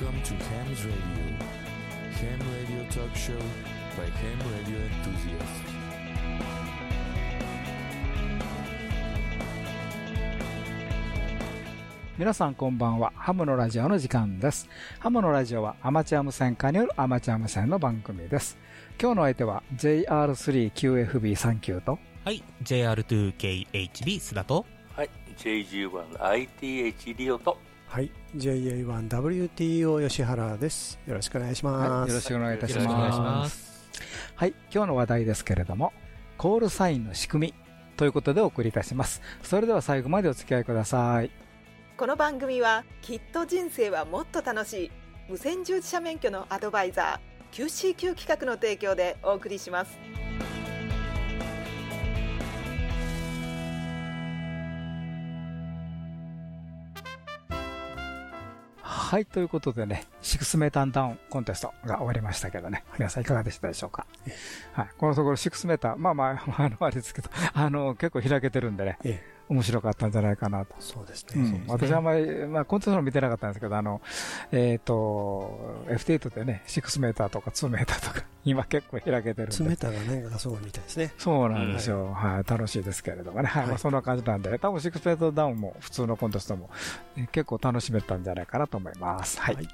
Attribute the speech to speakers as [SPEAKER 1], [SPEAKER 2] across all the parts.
[SPEAKER 1] Welcome to Ham's Radio. Ham Radio Talk Show by Ham Radio Enthusiasts.
[SPEAKER 2] 皆さんこんばんは。ハムのラジオの時間です。ハムのラジオはアマチュア無線化によるアマチュア無線の番組です。今日の相手は JR3QFB39 と
[SPEAKER 3] はい、JR2KHB 須田と、
[SPEAKER 4] はい、JG1ITH リオと、
[SPEAKER 5] はい、JA1WTO 吉原です。よろしくお願いします。
[SPEAKER 2] よろしくお願いいたしま。
[SPEAKER 3] す。
[SPEAKER 2] はい、今日の話題ですけれども、コールサインの仕組みということでお送りいたします。それでは最後までお付き合いください。
[SPEAKER 6] この番組はきっと人生はもっと楽しい無線従事者免許のアドバイザー QCQ 企画の提供でお送りします
[SPEAKER 2] はい、ということでね、シックスメーターダウンコンテストが終わりましたけどね、皆さんいかがでしたでしょうか？はい、このところシックスメーター、まあまあ、あの、あれですけど、あの、結構開けてるんでね、
[SPEAKER 5] え
[SPEAKER 2] 面白かったんじゃないかなと。
[SPEAKER 5] え、そうですね。
[SPEAKER 2] うん、私はあんまり、まあ、コンテストの見てなかったんですけど、あの、えっ、と、F8 でね、6メーターとか2メーターとか、今結構開けてるんで。
[SPEAKER 5] 冷たがね、がすごいみたいですね。
[SPEAKER 2] そうなんですよ。はい、楽しいですけれどもね。はい、まあそんな感じなんで、多分6メーターダウンも普通のコンテストもえ結構楽しめたんじゃないかなと思います。はい。
[SPEAKER 5] はい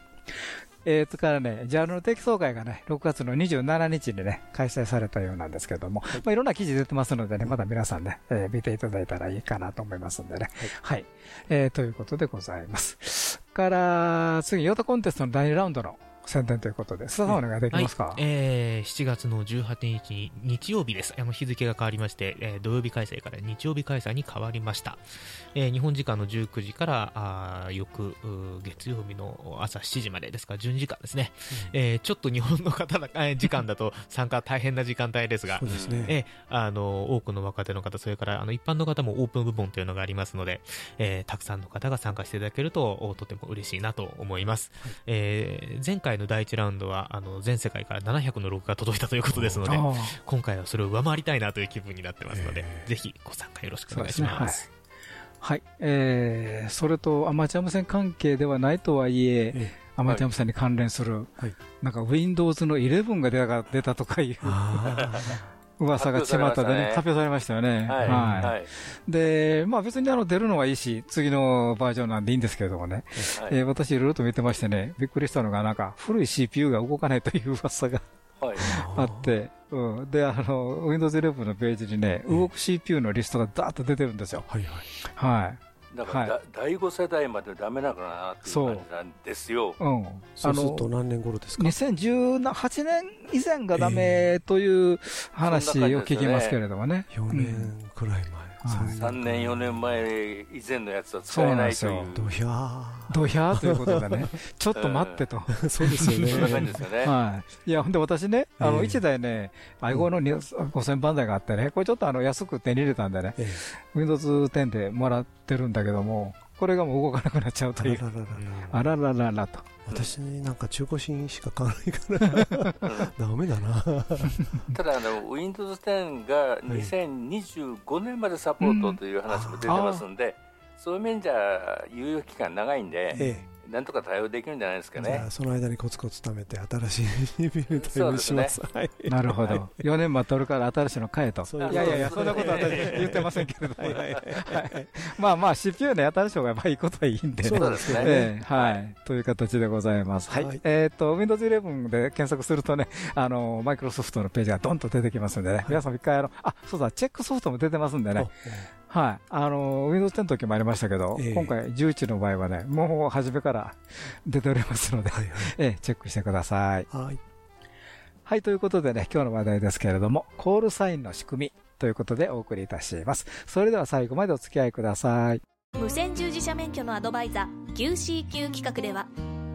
[SPEAKER 2] えー、からね、ジャンルの定期総会がね、6月の27日にね、開催されたようなんですけども、まあいろんな記事出てますのでね、まだ皆さんね、えー見ていただいたらいいかなと思いますんでね。はい。えーということでございます。から、次、ヨタコンテストの第2ラウンドの宣伝ということで、須田さんお願いできますか、
[SPEAKER 3] えー、7月の18日に日曜日です。あの日付が変わりまして、えー土曜日開催から日曜日開催に変わりました。えー日本時間の19時から、あー翌月曜日の朝7時までですから12時間ですね。えーちょっと日本の方だ、えー時間だと参加大変な時間帯ですが
[SPEAKER 5] そう、ですね。
[SPEAKER 3] ええあの、多くの若手の方、それから、あの、一般の方もオープン部門というのがありますので、えーたくさんの方が参加していただけると、おとても嬉しいなと思います。えー前回の第一ラウンドは、あの、全世界から700の録が届いたということですので、今回はそれを上回りたいなという気分になってますので、
[SPEAKER 5] えー
[SPEAKER 3] ぜひご参加よろしくお願いします。
[SPEAKER 2] はい。えー、それとアマチュア無線関係ではないとはいえ、
[SPEAKER 5] え
[SPEAKER 2] アマチュア無線に関連する、
[SPEAKER 5] はい。
[SPEAKER 2] なんか Windows の11が出たか出たとかいう。
[SPEAKER 5] あ
[SPEAKER 2] 噂が巷でね、発
[SPEAKER 4] 発表
[SPEAKER 2] 表されましたよね。
[SPEAKER 4] はい、はい、
[SPEAKER 2] で、まあ別にあの出るのはいいし、次のバージョンなんでいいんですけれどもね、
[SPEAKER 4] はい
[SPEAKER 2] えー私いろいろと見てましてね、びっくりしたのがなんか古い CPU が動かないという噂が
[SPEAKER 4] はい、
[SPEAKER 2] あって、うん。で、あの、Windows 11のページにね、動く CPU のリストがダーッと出てるんですよ。
[SPEAKER 5] はいはい。
[SPEAKER 2] はい。
[SPEAKER 4] だから、
[SPEAKER 2] は
[SPEAKER 4] だ第5世代までダメなのかなっていう
[SPEAKER 2] そう
[SPEAKER 4] 感じなんですよ。
[SPEAKER 2] うん。
[SPEAKER 5] そうすると何年頃ですか
[SPEAKER 2] ？2018年以前がダメという話を聞きますけれどもね。
[SPEAKER 5] ?4 年くらい前。
[SPEAKER 2] はい
[SPEAKER 4] 3年、4年前以前のやつは使
[SPEAKER 2] そう
[SPEAKER 4] えないとい
[SPEAKER 2] なんですよ
[SPEAKER 4] う。
[SPEAKER 5] どひゃ
[SPEAKER 2] ドヒャーということでね、ちょっと待ってと。
[SPEAKER 5] ー。そうですよね。
[SPEAKER 4] そんな感じですよね。
[SPEAKER 2] はい。いや、ほんで私ね、あの、
[SPEAKER 5] ええ
[SPEAKER 2] 1台ね、i5 の5000番台があってね、これちょっとあの、安く手に入れたんでね、
[SPEAKER 5] え
[SPEAKER 2] Windows 10でもらってるんだけども、これがもう動かなくなっちゃうという。
[SPEAKER 5] えあらららら
[SPEAKER 2] あららららと。
[SPEAKER 5] 私なんか中古品しか買わないから、ダメだな。
[SPEAKER 4] ただあの、Windows 10が2025年までサポートという話も出てますんで、そういう面じゃ、猶予期間長いんで、
[SPEAKER 5] え
[SPEAKER 4] なんとか対応できるんじゃないですか
[SPEAKER 5] え。じゃ
[SPEAKER 4] ね
[SPEAKER 5] あ。その間にコツコツ貯めて新しい CPU 対応します。はい。
[SPEAKER 2] なるほど。4年待っとるから新しいの買えと。
[SPEAKER 5] そうい
[SPEAKER 2] やいやいや、
[SPEAKER 4] そ
[SPEAKER 2] そんなことは私 言ってませんけれども。はいまあまあ、CPU ね、新しい方がまあいいことはいいんでね。
[SPEAKER 5] そう
[SPEAKER 4] ですね
[SPEAKER 2] ええはい。という形でございます。はい。
[SPEAKER 5] はい
[SPEAKER 2] えっ、と、Windows 11で検索するとね、あの、マイクロソフトのページがドンと出てきますんでね、皆さんも一回あの、あ、そうだ、チェックソフトも出てますんでね、はい。あの、Windows 10の時もありましたけど、
[SPEAKER 5] ええ
[SPEAKER 2] 今回11の場合はね、もう初めから出ておりますので、
[SPEAKER 5] はいはい。
[SPEAKER 2] ええチェックしてください。
[SPEAKER 5] はい。
[SPEAKER 2] はい、ということでね、今日の話題ですけれども、コールサインの仕組みということでお送りいたします。それでは最後までお付き合いください。
[SPEAKER 7] 無線従事者免許のアドバイザー QCQ 企画では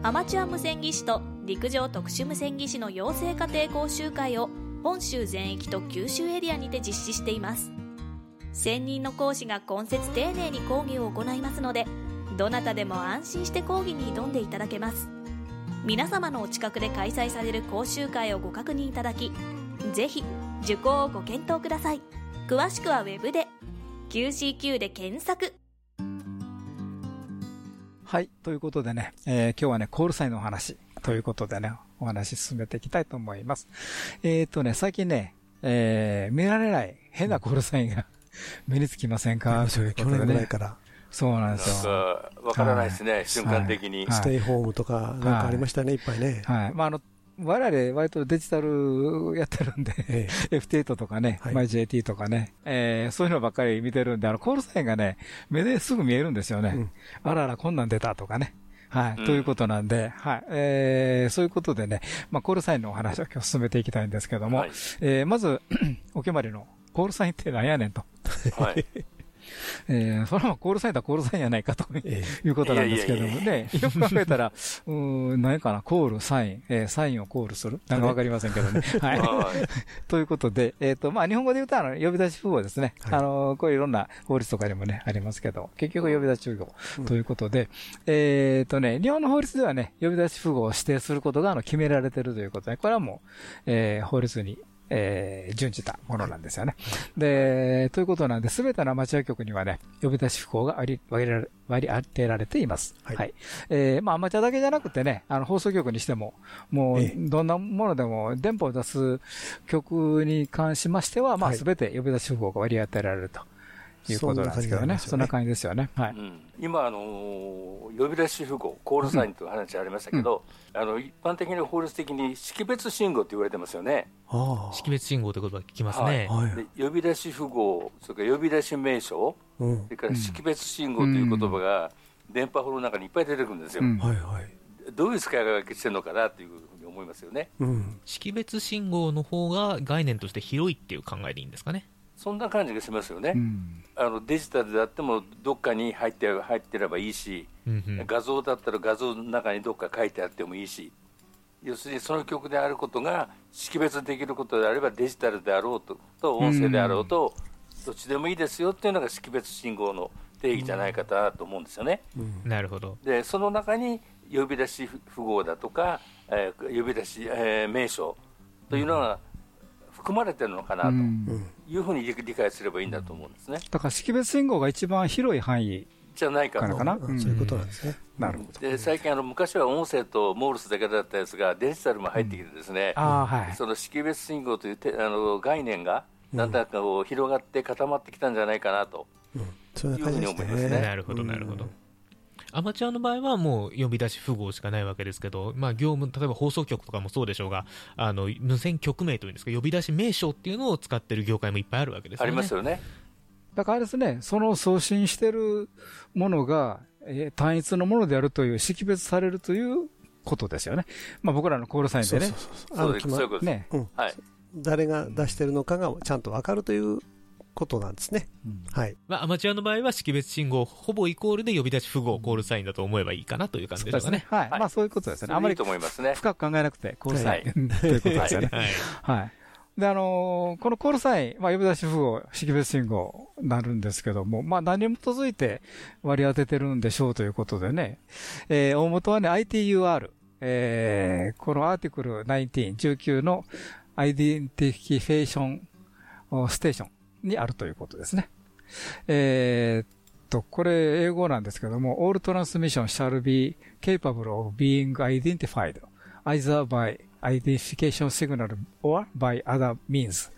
[SPEAKER 7] アマチュア無線技師と陸上特殊無線技師の養成家庭講習会を本州全域と九州エリアにて実施しています専任の講師が今節丁寧に講義を行いますのでどなたでも安心して講義に挑んでいただけます皆様のお近くで開催される講習会をご確認いただきぜひ受講をご検討ください詳しくはウェブで QCQ で検索
[SPEAKER 2] はい。ということでね、えー今日はね、コールサインのお話ということでね、お話進めていきたいと思います。えっ、とね、最近ね、えー見られない変なコールサインが 目につきませんか？
[SPEAKER 5] そうよ去年ぐらいから、
[SPEAKER 2] そうなんですよ。
[SPEAKER 4] か、わからないですね、
[SPEAKER 2] はい
[SPEAKER 4] 瞬間的に。
[SPEAKER 2] はい
[SPEAKER 5] ステイホームとか、なんかありましたね、いっぱいね。
[SPEAKER 2] はい。まあ、あの、我々、割とデジタルやってるんで、
[SPEAKER 5] え
[SPEAKER 2] F8 とかね、
[SPEAKER 5] はい
[SPEAKER 2] まあ JT とかね、えーそういうのばっかり見てるんで、あの、コールサインがね、目ですぐ見えるんですよね。
[SPEAKER 5] うん
[SPEAKER 2] あらあら、こんなん出たとかね。はい。
[SPEAKER 4] うん
[SPEAKER 2] ということなんで、はい。えーそういうことでね、まあ、コールサインのお話を今日進めていきたいんですけども、
[SPEAKER 4] はい。
[SPEAKER 2] えーまず、お決まりの、コールサインって何やねんと。
[SPEAKER 4] はい。
[SPEAKER 2] えーそれはコールサインだコールサインやないかと
[SPEAKER 5] え
[SPEAKER 2] いうことなんですけどもね、よく考えたら、うーん、何かな、コール、サイン、えーサインをコールする？なんかわかりませんけどね。はい。
[SPEAKER 4] はい。
[SPEAKER 2] ということで、えっ、と、まあ、日本語で言うと、あの、呼び出し符号ですね。
[SPEAKER 5] はい
[SPEAKER 2] あの、こういういろんな法律とかにもね、ありますけど、結局呼び出し符号ということで、えっ、とね、日本の法律ではね、呼び出し符号を指定することが、あの、決められているということで、これはもう、えー法律に、えー準じたものなんですよね。で、ということなんで、すべてのアマチュア局にはね、呼び出し符号が割り、割り割り当てられています。
[SPEAKER 5] はい
[SPEAKER 2] はい。えーまあ、アマチュアだけじゃなくてね、あの、放送局にしても、もう
[SPEAKER 5] ええ、
[SPEAKER 2] どんなものでも、電波を出す曲に関しましては、まあ、
[SPEAKER 5] はい
[SPEAKER 2] すべて呼び出し符号が割り当てられるということなんですけどね。そんな
[SPEAKER 5] 感
[SPEAKER 2] 感じですよね。はい。
[SPEAKER 4] うん今、あのー呼び出し符号、コールサインという話ありましたけど、あの一般的に法律的に識別信号と言われてますよね。
[SPEAKER 5] ああ。
[SPEAKER 3] 識別信号という言葉聞きますね。
[SPEAKER 5] はい
[SPEAKER 4] で呼び出し符号、それから呼び出し名称、
[SPEAKER 5] うん
[SPEAKER 4] それから識別信号という言葉が電波法の中にいっぱい出てくるんですよ。
[SPEAKER 2] うん
[SPEAKER 5] はいはい。
[SPEAKER 4] どういう使い分けしてるのかなというふうに思いますよね。
[SPEAKER 5] うん。
[SPEAKER 3] 識別信号の方が概念として広いっていう考えでいいんですかね。
[SPEAKER 4] そんな感じがしますよね。
[SPEAKER 2] うん。
[SPEAKER 4] あのデジタルであってもどっかに入って入ってればいいし、
[SPEAKER 3] うんうん
[SPEAKER 4] 画像だったら画像の中にどっか書いてあってもいいし、要するにその曲であることが識別できることであればデジタルであろうとと音声であろうと、どっちでもいいですよっていうのが識別信号の定義じゃないかなと思うんですよね。
[SPEAKER 5] うん。
[SPEAKER 3] なるほど。
[SPEAKER 4] でその中に呼び出し符号だとか、えー呼び出し、えー名称というのが含まれてるのかなと。いうふうに理理解すればいいんだと思うんですね。
[SPEAKER 2] だから識別信号が一番広い範囲
[SPEAKER 4] じゃないかと
[SPEAKER 2] な？
[SPEAKER 5] そういうことなんですね。
[SPEAKER 2] なるほど。
[SPEAKER 4] で最近あの昔は音声とモールスだけだったやつがデジタルも入ってきてですね、
[SPEAKER 2] ああ、はい。
[SPEAKER 4] その識別信号というてあの概念がだんだんこう広がって固まってきたんじゃないかなと、
[SPEAKER 5] う
[SPEAKER 4] いうふうに思います
[SPEAKER 5] ね。
[SPEAKER 4] ね
[SPEAKER 3] なるほど、なるほど。アマチュアの場合はもう呼び出し符号しかないわけですけど、まあ、業務、例えば放送局とかもそうでしょうが、あの無線局名というんですか、呼び出し名称っていうのを使ってる業界もいっぱいあるわけですよね。
[SPEAKER 4] ありますよね。
[SPEAKER 2] だからですね、その送信してるものが、えー単一のものであるという、識別されるということですよね。まあ僕らのコールサインでね
[SPEAKER 5] そうそう。そうそう。あの
[SPEAKER 4] いうことです。
[SPEAKER 2] ね。
[SPEAKER 5] うん。
[SPEAKER 4] はい、
[SPEAKER 5] 誰が出してるのかがちゃんとわかるということなんですね。
[SPEAKER 2] うん
[SPEAKER 5] はい。
[SPEAKER 3] まあ、アマチュアの場合は識別信号、ほぼイコールで呼び出し符号、コールサインだと思えばいいかなという感じでしょうかね。。
[SPEAKER 2] ですねはい。
[SPEAKER 4] はい
[SPEAKER 2] まあそういうことですよね。あまり
[SPEAKER 4] それでいいと思いますね。
[SPEAKER 2] 深く考えなくて、コールサイン、
[SPEAKER 4] は
[SPEAKER 2] ということですよね。
[SPEAKER 3] はい。
[SPEAKER 2] はい。で、あのーこのコールサイン、まあ、呼び出し符号、識別信号になるんですけども、まあ、何に基づいて割り当ててるんでしょうということでね、えー大元はね、ITUR、えーこの article 19、19の identification of station にあるということですね。えーっと、これ英語なんですけども、all transmission shall be capable of being identified either by identification signal or by other means、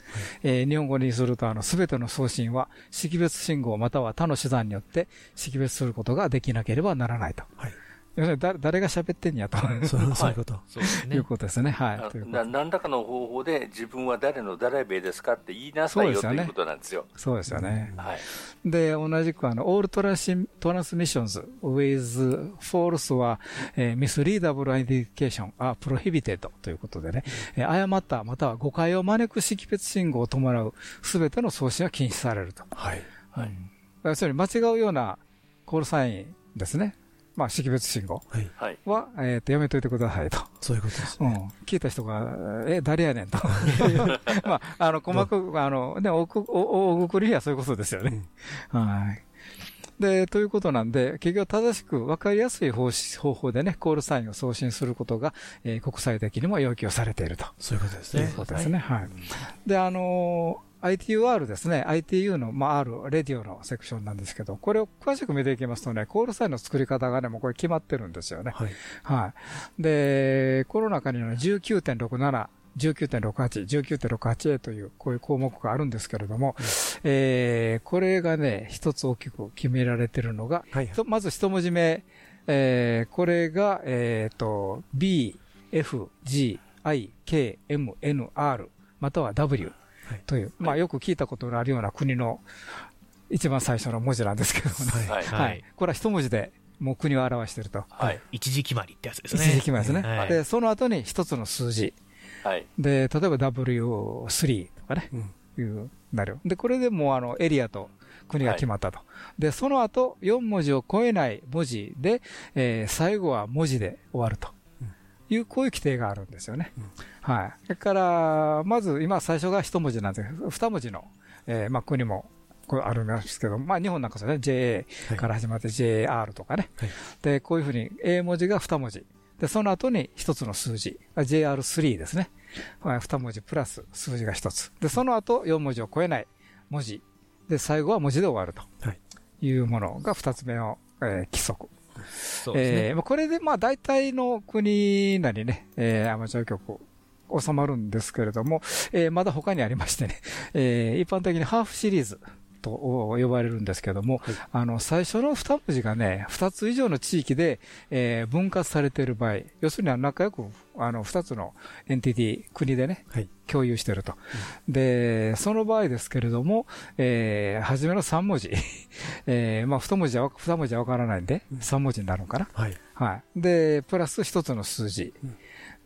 [SPEAKER 2] えー日本語にすると、あの、すべての送信は識別信号または他の手段によって識別することができなければならないと。
[SPEAKER 5] はい
[SPEAKER 2] 要するに誰誰が喋ってんやと
[SPEAKER 5] そうそういうこと。
[SPEAKER 3] そうですね
[SPEAKER 2] いう。ことですね。はい。
[SPEAKER 4] な何らかの方法で自分は誰の誰べですかって言いなさいよ
[SPEAKER 2] そうですよね
[SPEAKER 4] ということなんですよ。
[SPEAKER 2] そうですよね。
[SPEAKER 4] はい、
[SPEAKER 2] で、同じくあの、all trans- transmissions with false は、えー misreadable identification are prohibited ということでね、えー誤ったまたは誤解を招く識別信号を伴うすべての送信は禁止されると。
[SPEAKER 5] はい。
[SPEAKER 4] はい
[SPEAKER 2] うん要するに間違うようなコールサインですね。まあ、識別信号
[SPEAKER 5] はい。
[SPEAKER 4] はい、
[SPEAKER 2] は、えっ、と、やめといてくださいと。
[SPEAKER 5] そういうことです
[SPEAKER 2] うん
[SPEAKER 5] ね。。
[SPEAKER 2] 聞いた人が、え、誰やねんと。まあ、あの、細かく、あの、ね、おく、お、おぐくりはそういうことですよね。はい。で、ということなんで、結局正しく分かりやすい方法でね、コールサインを送信することが、えー国際的にも要求されていると。
[SPEAKER 5] そういうことですね
[SPEAKER 2] という。ことですね。はい。で、あのー ITUR ですね。ITU の、まあ、R、レディオのセクションなんですけど、これを詳しく見ていきますとね、コールサインの作り方がね、もうこれ決まってるんですよね。
[SPEAKER 5] はい。
[SPEAKER 2] はい。で、この中にはね、19.67、19.68、19.68A という、こういう項目があるんですけれども、えー、これがね、一つ大きく決められてるのが、
[SPEAKER 5] はい。
[SPEAKER 2] とまず一文字目、えー、これが、えっ、と、B、F、G、I、K、M、N、R、または W
[SPEAKER 5] はい
[SPEAKER 2] という、まあよく聞いたことのあるような国の一番最初の文字なんですけどもね。
[SPEAKER 4] はい。
[SPEAKER 3] はい
[SPEAKER 2] はい。これは一文字でもう国を表していると。
[SPEAKER 4] はい。
[SPEAKER 3] 一時決まりってやつですね。
[SPEAKER 2] 一時決まりですね。
[SPEAKER 3] はい
[SPEAKER 2] で、その後に一つの数字。
[SPEAKER 4] はい。
[SPEAKER 2] で、例えば W3 とかね、
[SPEAKER 5] うん。
[SPEAKER 2] いう、なる。で、これでもうあの、エリアと国が決まったと。で、その後、4文字を超えない文字で、えー最後は文字で終わると。いう、こういう規定があるんですよね。はい。それから、まず、今最初が一文字なんですけど、二文字の、えーまあ、国も、こうあるんですけど、まあ、日本なんかそうね、JA
[SPEAKER 5] はい
[SPEAKER 2] から始まって JR とかね。
[SPEAKER 5] はい
[SPEAKER 2] で、こういうふうに、A 文字が二文字。で、その後に一つの数字。あ JR3 ですね。はい二文字プラス数字が一つ。で、その後、四文字を超えない文字。で、最後は文字で終わると。
[SPEAKER 5] はい
[SPEAKER 2] いうものが二つ目の、えー規則。
[SPEAKER 3] そうですね。
[SPEAKER 2] これで、まあ、大体の国なりね、えーアマチュア曲、収まるんですけれども、えーまだ他にありましてね、えー一般的にハーフシリーズと呼ばれるんですけども、
[SPEAKER 5] はい
[SPEAKER 2] あの、最初の二文字がね、二つ以上の地域で、えー分割されている場合、要するに仲良く、あの、二つのエンティティ、国でね、
[SPEAKER 5] はい。
[SPEAKER 2] 共有していると。で、その場合ですけれども、えー、初めの3文字。えー、まあ、二文字は、二文字はわからないんで、3文字になるのかな。
[SPEAKER 5] はい。
[SPEAKER 2] はい。で、プラス一つの数字
[SPEAKER 5] うん。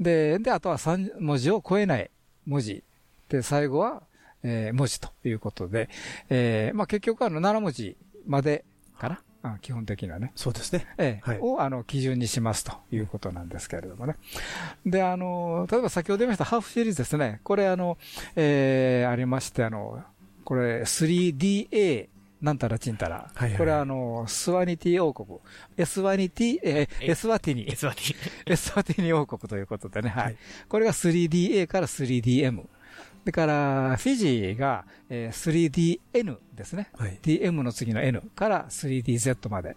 [SPEAKER 2] で、で、あとは3文字を超えない文字。で、最後は、えー文字ということで、えー、まあ、結局あの、7文字までかな。あ基本的にはね。
[SPEAKER 5] そうですね。
[SPEAKER 2] ええ
[SPEAKER 5] はい
[SPEAKER 2] を、あの、基準にしますということなんですけれどもね。で、あの、例えば先ほど言いましたハーフシリーズですね。これ、あの、えーありまして、あの、これ、3DA なんたらちんたら。
[SPEAKER 5] はいはい
[SPEAKER 2] これ、あの、スワニティ王国。エスワニティ、えエスワティニ
[SPEAKER 3] エ。スワティ。
[SPEAKER 2] エスワティニ王国ということでね。は
[SPEAKER 5] はいい。
[SPEAKER 2] これが 3DA から 3DM。だから、フィジーが、えー 3DN ですね。
[SPEAKER 5] はい。
[SPEAKER 2] DM の次の N から 3DZ まで。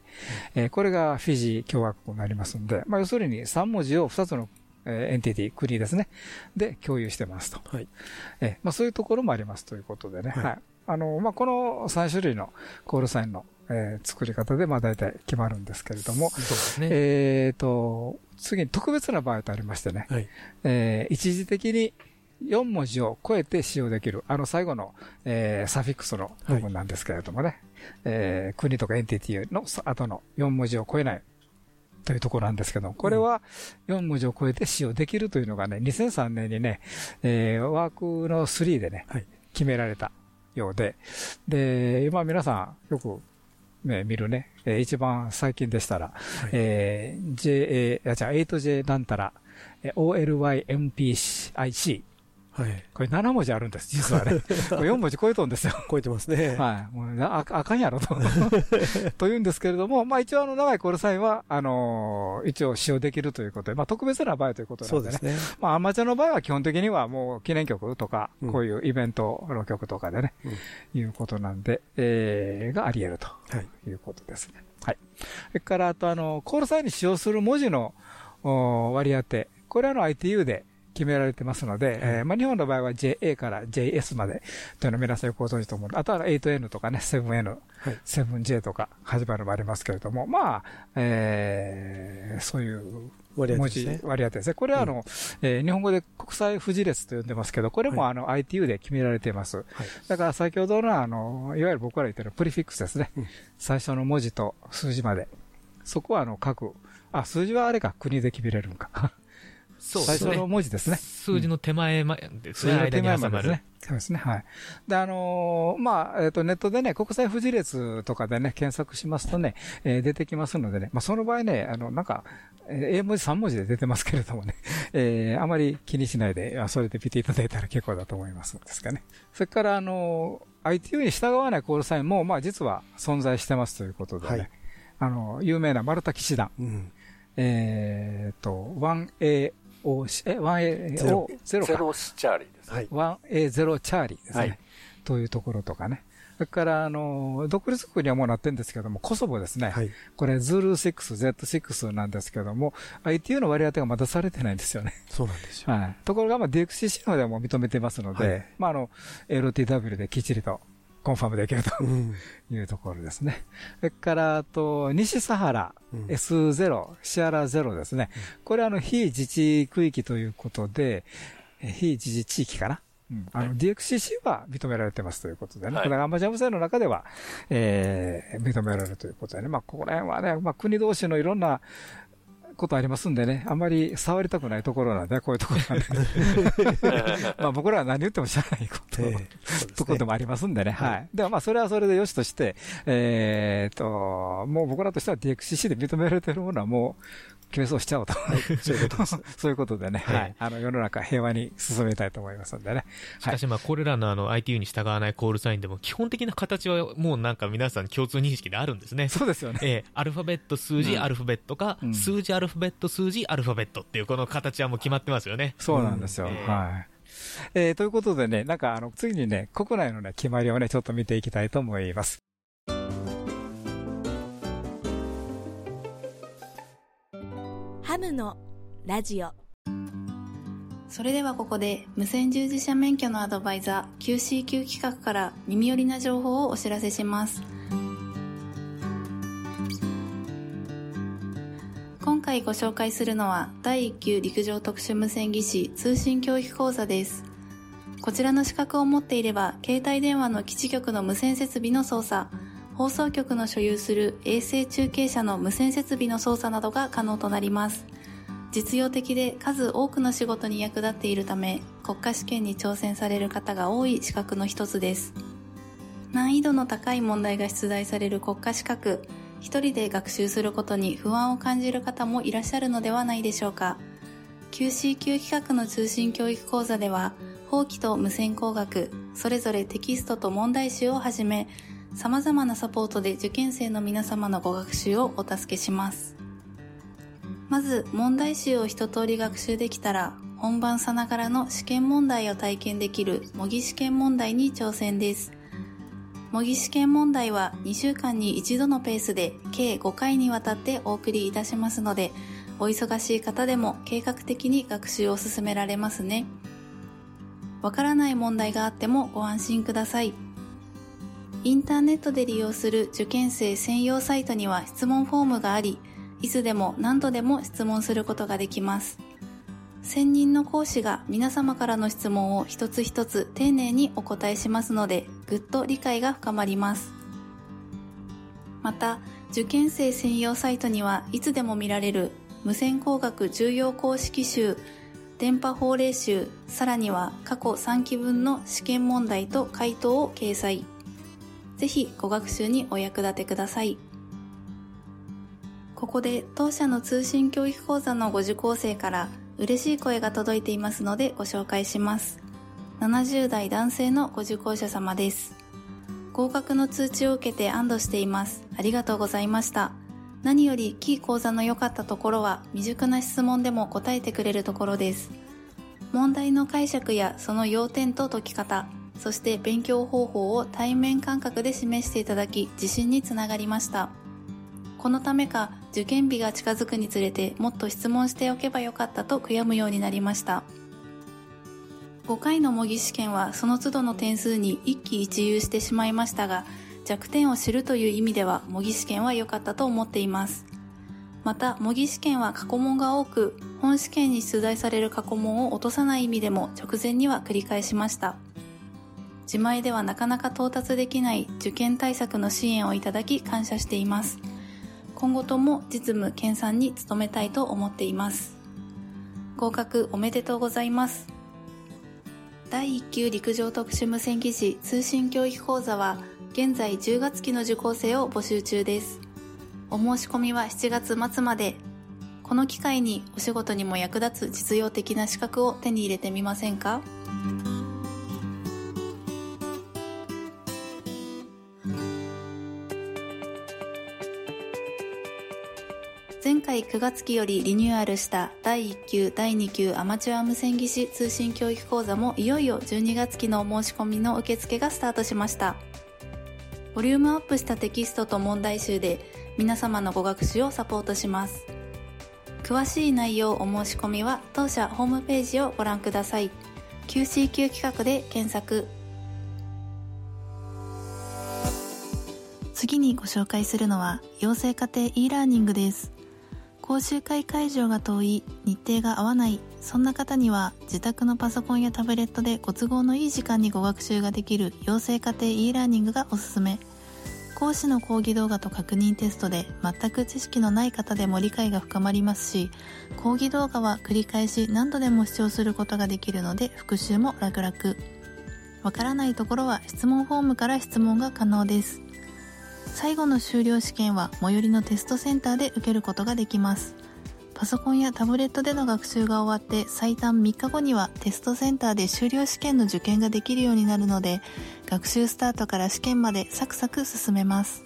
[SPEAKER 2] えーこれがフィジー共和国になりますんで、まあ要するに3文字を2つの、えーエンティティ、国ですね。で、共有してますと。
[SPEAKER 5] はい。
[SPEAKER 2] えーまあそういうところもありますということでね。
[SPEAKER 5] はい
[SPEAKER 2] はい。あの、まあこの3種類のコールサインの、えー作り方で、まあ大体決まるんですけれども、
[SPEAKER 3] そうですね。
[SPEAKER 2] えっと、次に特別な場合とありましてね。
[SPEAKER 5] はい。
[SPEAKER 2] えー一時的に4文字を超えて使用できる、あの最後の、えーサフィックスの部分なんですけれどもね、えー国とかエンティティの後の4文字を超えないというところなんですけど、これは4文字を超えて使用できるというのがね、2003年にね、えーワークの3でね、
[SPEAKER 5] はい
[SPEAKER 2] 決められたようで、で、今皆さんよくね、見るね、えー一番最近でしたら、えー JA、じゃあ 8J なんたら、えー OLYMPIC。
[SPEAKER 5] はい。
[SPEAKER 2] これ7文字あるんです、実はね。これ4文字超えとんですよ。
[SPEAKER 5] 超えてますね。
[SPEAKER 2] はい。もうなああかんやろと。というんですけれども、まあ一応あの長いコールサインは、あのー一応使用できるということで、まあ特別な場合ということなんでね。
[SPEAKER 5] そうですね。
[SPEAKER 2] まあアマチュアの場合は基本的にはもう記念曲とか、
[SPEAKER 5] うん
[SPEAKER 2] こういうイベントの曲とかでね、いうことなんで、えー、があり得ると。
[SPEAKER 5] はい。
[SPEAKER 2] いうことですね。はい。それから、あと、あの、コールサインに使用する文字のお割り当て。これはあの ITU で決められてますので、えーまあ、日本の場合は JA から JS までというのを皆さんよくご存知と思うあとは 8N とかね、7N、
[SPEAKER 5] はい
[SPEAKER 2] 7J とか始まるのもありますけれども、まあ、えーそういう
[SPEAKER 5] 割合
[SPEAKER 2] 文字
[SPEAKER 5] ですね。
[SPEAKER 2] 割り当てですね。これはあの、えー日本語で国際富士列と呼んでますけど、これも
[SPEAKER 5] は
[SPEAKER 2] あの ITU で決められています。
[SPEAKER 5] はい。
[SPEAKER 2] だから先ほどのあの、いわゆる僕ら言ってるプリフィックスですね。
[SPEAKER 5] うん
[SPEAKER 2] 最初の文字と数字まで。そこはあの、各、あ、数字はあれか、国で決めれるんか。
[SPEAKER 3] そうですね
[SPEAKER 2] 最初の。文字ですね。
[SPEAKER 3] 数字の手前まですね、
[SPEAKER 2] 数字の手前までですね。。そうですね。はい。で、あのーまあ、えっ、と、ネットでね、国際富士列とかでね、検索しますとね、えー出てきますのでね、まあ、その場合ね、あの、なんか、えー英文字3文字で出てますけれどもね、えーあまり気にしないで、あそれで見ていただいたら結構だと思いますですかね。それから、あのー ITU に従わないコールサインも、まあ、実は存在してますということでね、
[SPEAKER 5] はい
[SPEAKER 2] あの、有名な丸太騎士団、
[SPEAKER 5] うん。
[SPEAKER 2] えっ、と、1AO、え、1AO0 か。
[SPEAKER 4] ゼロスチャーリーですね。
[SPEAKER 5] はい。
[SPEAKER 2] 1A0 チャーリーですね。
[SPEAKER 4] はい
[SPEAKER 2] というところとかね。それから、あの、独立国にはもうなってるんですけども、コソボですね。
[SPEAKER 5] はい。
[SPEAKER 2] これ、ズール6、Z6 なんですけども、ITU の割り当てがまだされてないんですよね。
[SPEAKER 5] そうなんですよ。
[SPEAKER 2] はい。ところが、まあ、DXCC の方でも認めてますので、
[SPEAKER 5] はい
[SPEAKER 2] まあ、あの、LTW できっちりとコンファームできると
[SPEAKER 5] うん。
[SPEAKER 2] いうところですね。それから、あと、西サハラ、
[SPEAKER 5] うん
[SPEAKER 2] S0、シアラ0ですね。これは、あの、非自治区域ということで、え非自治地域かな？うん、あの、DXCC は認められてますということでね。
[SPEAKER 4] はい
[SPEAKER 2] だからアンバジャム制の中では、えー、認められるということでね。まあ、ここら辺はね、まあ、国同士のいろんなことありますんでね、あんまり触りたくないところなんで、こういうところなんで。まあ、僕らは何言っても知らないこと。
[SPEAKER 5] ええそうですね
[SPEAKER 2] ところでもありますんでね。はい。ではまあ、それはそれでよしとして、えーっと、もう僕らとしては DXCC で認められているものはもう、決めそうしちゃおうと。
[SPEAKER 5] そういうことです。
[SPEAKER 2] そういうことでね、
[SPEAKER 3] はい
[SPEAKER 2] はい。あの、世の中平和に進めたいと思いますんでね。はい。
[SPEAKER 3] しかしまあ、これらのあの ITU に従わないコールサインでも、基本的な形はもうなんか皆さん共通認識であるんですね。
[SPEAKER 2] そうですよね。
[SPEAKER 3] えーアルファベット、数字、
[SPEAKER 2] うん
[SPEAKER 3] アルファベットか、
[SPEAKER 2] うん
[SPEAKER 3] 数字、アルファベット、数字、アルファベットっていうこの形はもう決まってますよね。
[SPEAKER 2] そうなんですよ。
[SPEAKER 3] うん
[SPEAKER 2] はい。えーということでね、なんかあの、次にね、国内のね、決まりをね、ちょっと見ていきたいと思います。
[SPEAKER 7] ハムのラジオ。
[SPEAKER 8] それではここで無線従事者免許のアドバイザー QCQ 企画から耳寄りな情報をお知らせします。今回ご紹介するのは第1級陸上特殊無線技師通信教育講座です。こちらの資格を持っていれば携帯電話の基地局の無線設備の操作放送局の所有する衛星中継車の無線設備の操作などが可能となります。実用的で数多くの仕事に役立っているため国家試験に挑戦される方が多い資格の一つです。難易度の高い問題が出題される国家資格一人で学習することに不安を感じる方もいらっしゃるのではないでしょうか。QCQ 企画の通信教育講座では法規と無線工学それぞれテキストと問題集をはじめ様々なサポートで受験生の皆様のご学習をお助けします。まず問題集を一通り学習できたら本番さながらの試験問題を体験できる模擬試験問題に挑戦です。模擬試験問題は2週間に一度のペースで計5回にわたってお送りいたしますのでお忙しい方でも計画的に学習を進められますね。わからない問題があってもご安心ください。インターネットで利用する受験生専用サイトには質問フォームがありいつでも何度でも質問することができます。専任の講師が皆様からの質問を一つ一つ丁寧にお答えしますので、ぐっと理解が深まります。また、受験生専用サイトにはいつでも見られる無線工学重要公式集、電波法令集、さらには過去3期分の試験問題と回答を掲載。ぜひご学習にお役立てください。ここで当社の通信教育講座のご受講生から嬉しい声が届いていますのでご紹介します。70代男性のご受講者様です。合格の通知を受けて安堵しています。ありがとうございました。何よりキー講座の良かったところは未熟な質問でも答えてくれるところです。問題の解釈やその要点と解き方、そして勉強方法を対面感覚で示していただき自信につながりました。このためか受験日が近づくにつれてもっと質問しておけばよかったと悔やむようになりました。5回の模擬試験はその都度の点数に一喜一憂してしまいましたが弱点を知るという意味では模擬試験は良かったと思っています。また模擬試験は過去問が多く本試験に出題される過去問を落とさない意味でも直前には繰り返しました。自前ではなかなか到達できない受験対策の支援をいただき感謝しています。今後とも実務研鑽に努めたいと思っています。合格おめでとうございます。第1級陸上特殊無線技師通信教育講座は現在10月期の受講生を募集中です。お申し込みは7月末まで。この機会にお仕事にも役立つ実用的な資格を手に入れてみませんか？前回9月期よりリニューアルした第1級第2級アマチュア無線技師通信教育講座もいよいよ12月期の申し込みの受付がスタートしました。ボリュームアップしたテキストと問題集で皆様のご学習をサポートします。詳しい内容お申し込みは当社ホームページをご覧ください。QCQ 企画で検索。次にご紹介するのは養成家庭 e ラーニングです。講習会会場が遠い日程が合わないそんな方には自宅のパソコンやタブレットでご都合のいい時間にご学習ができる養成家庭 e ラーニングがおすすめ。講師の講義動画と確認テストで全く知識のない方でも理解が深まりますし講義動画は繰り返し何度でも視聴することができるので復習も楽々。わからないところは質問フォームから質問が可能です。最後の修了試験は最寄りのテストセンターで受けることができます。パソコンやタブレットでの学習が終わって最短3日後にはテストセンターで修了試験の受験ができるようになるので学習スタートから試験までサクサク進めます。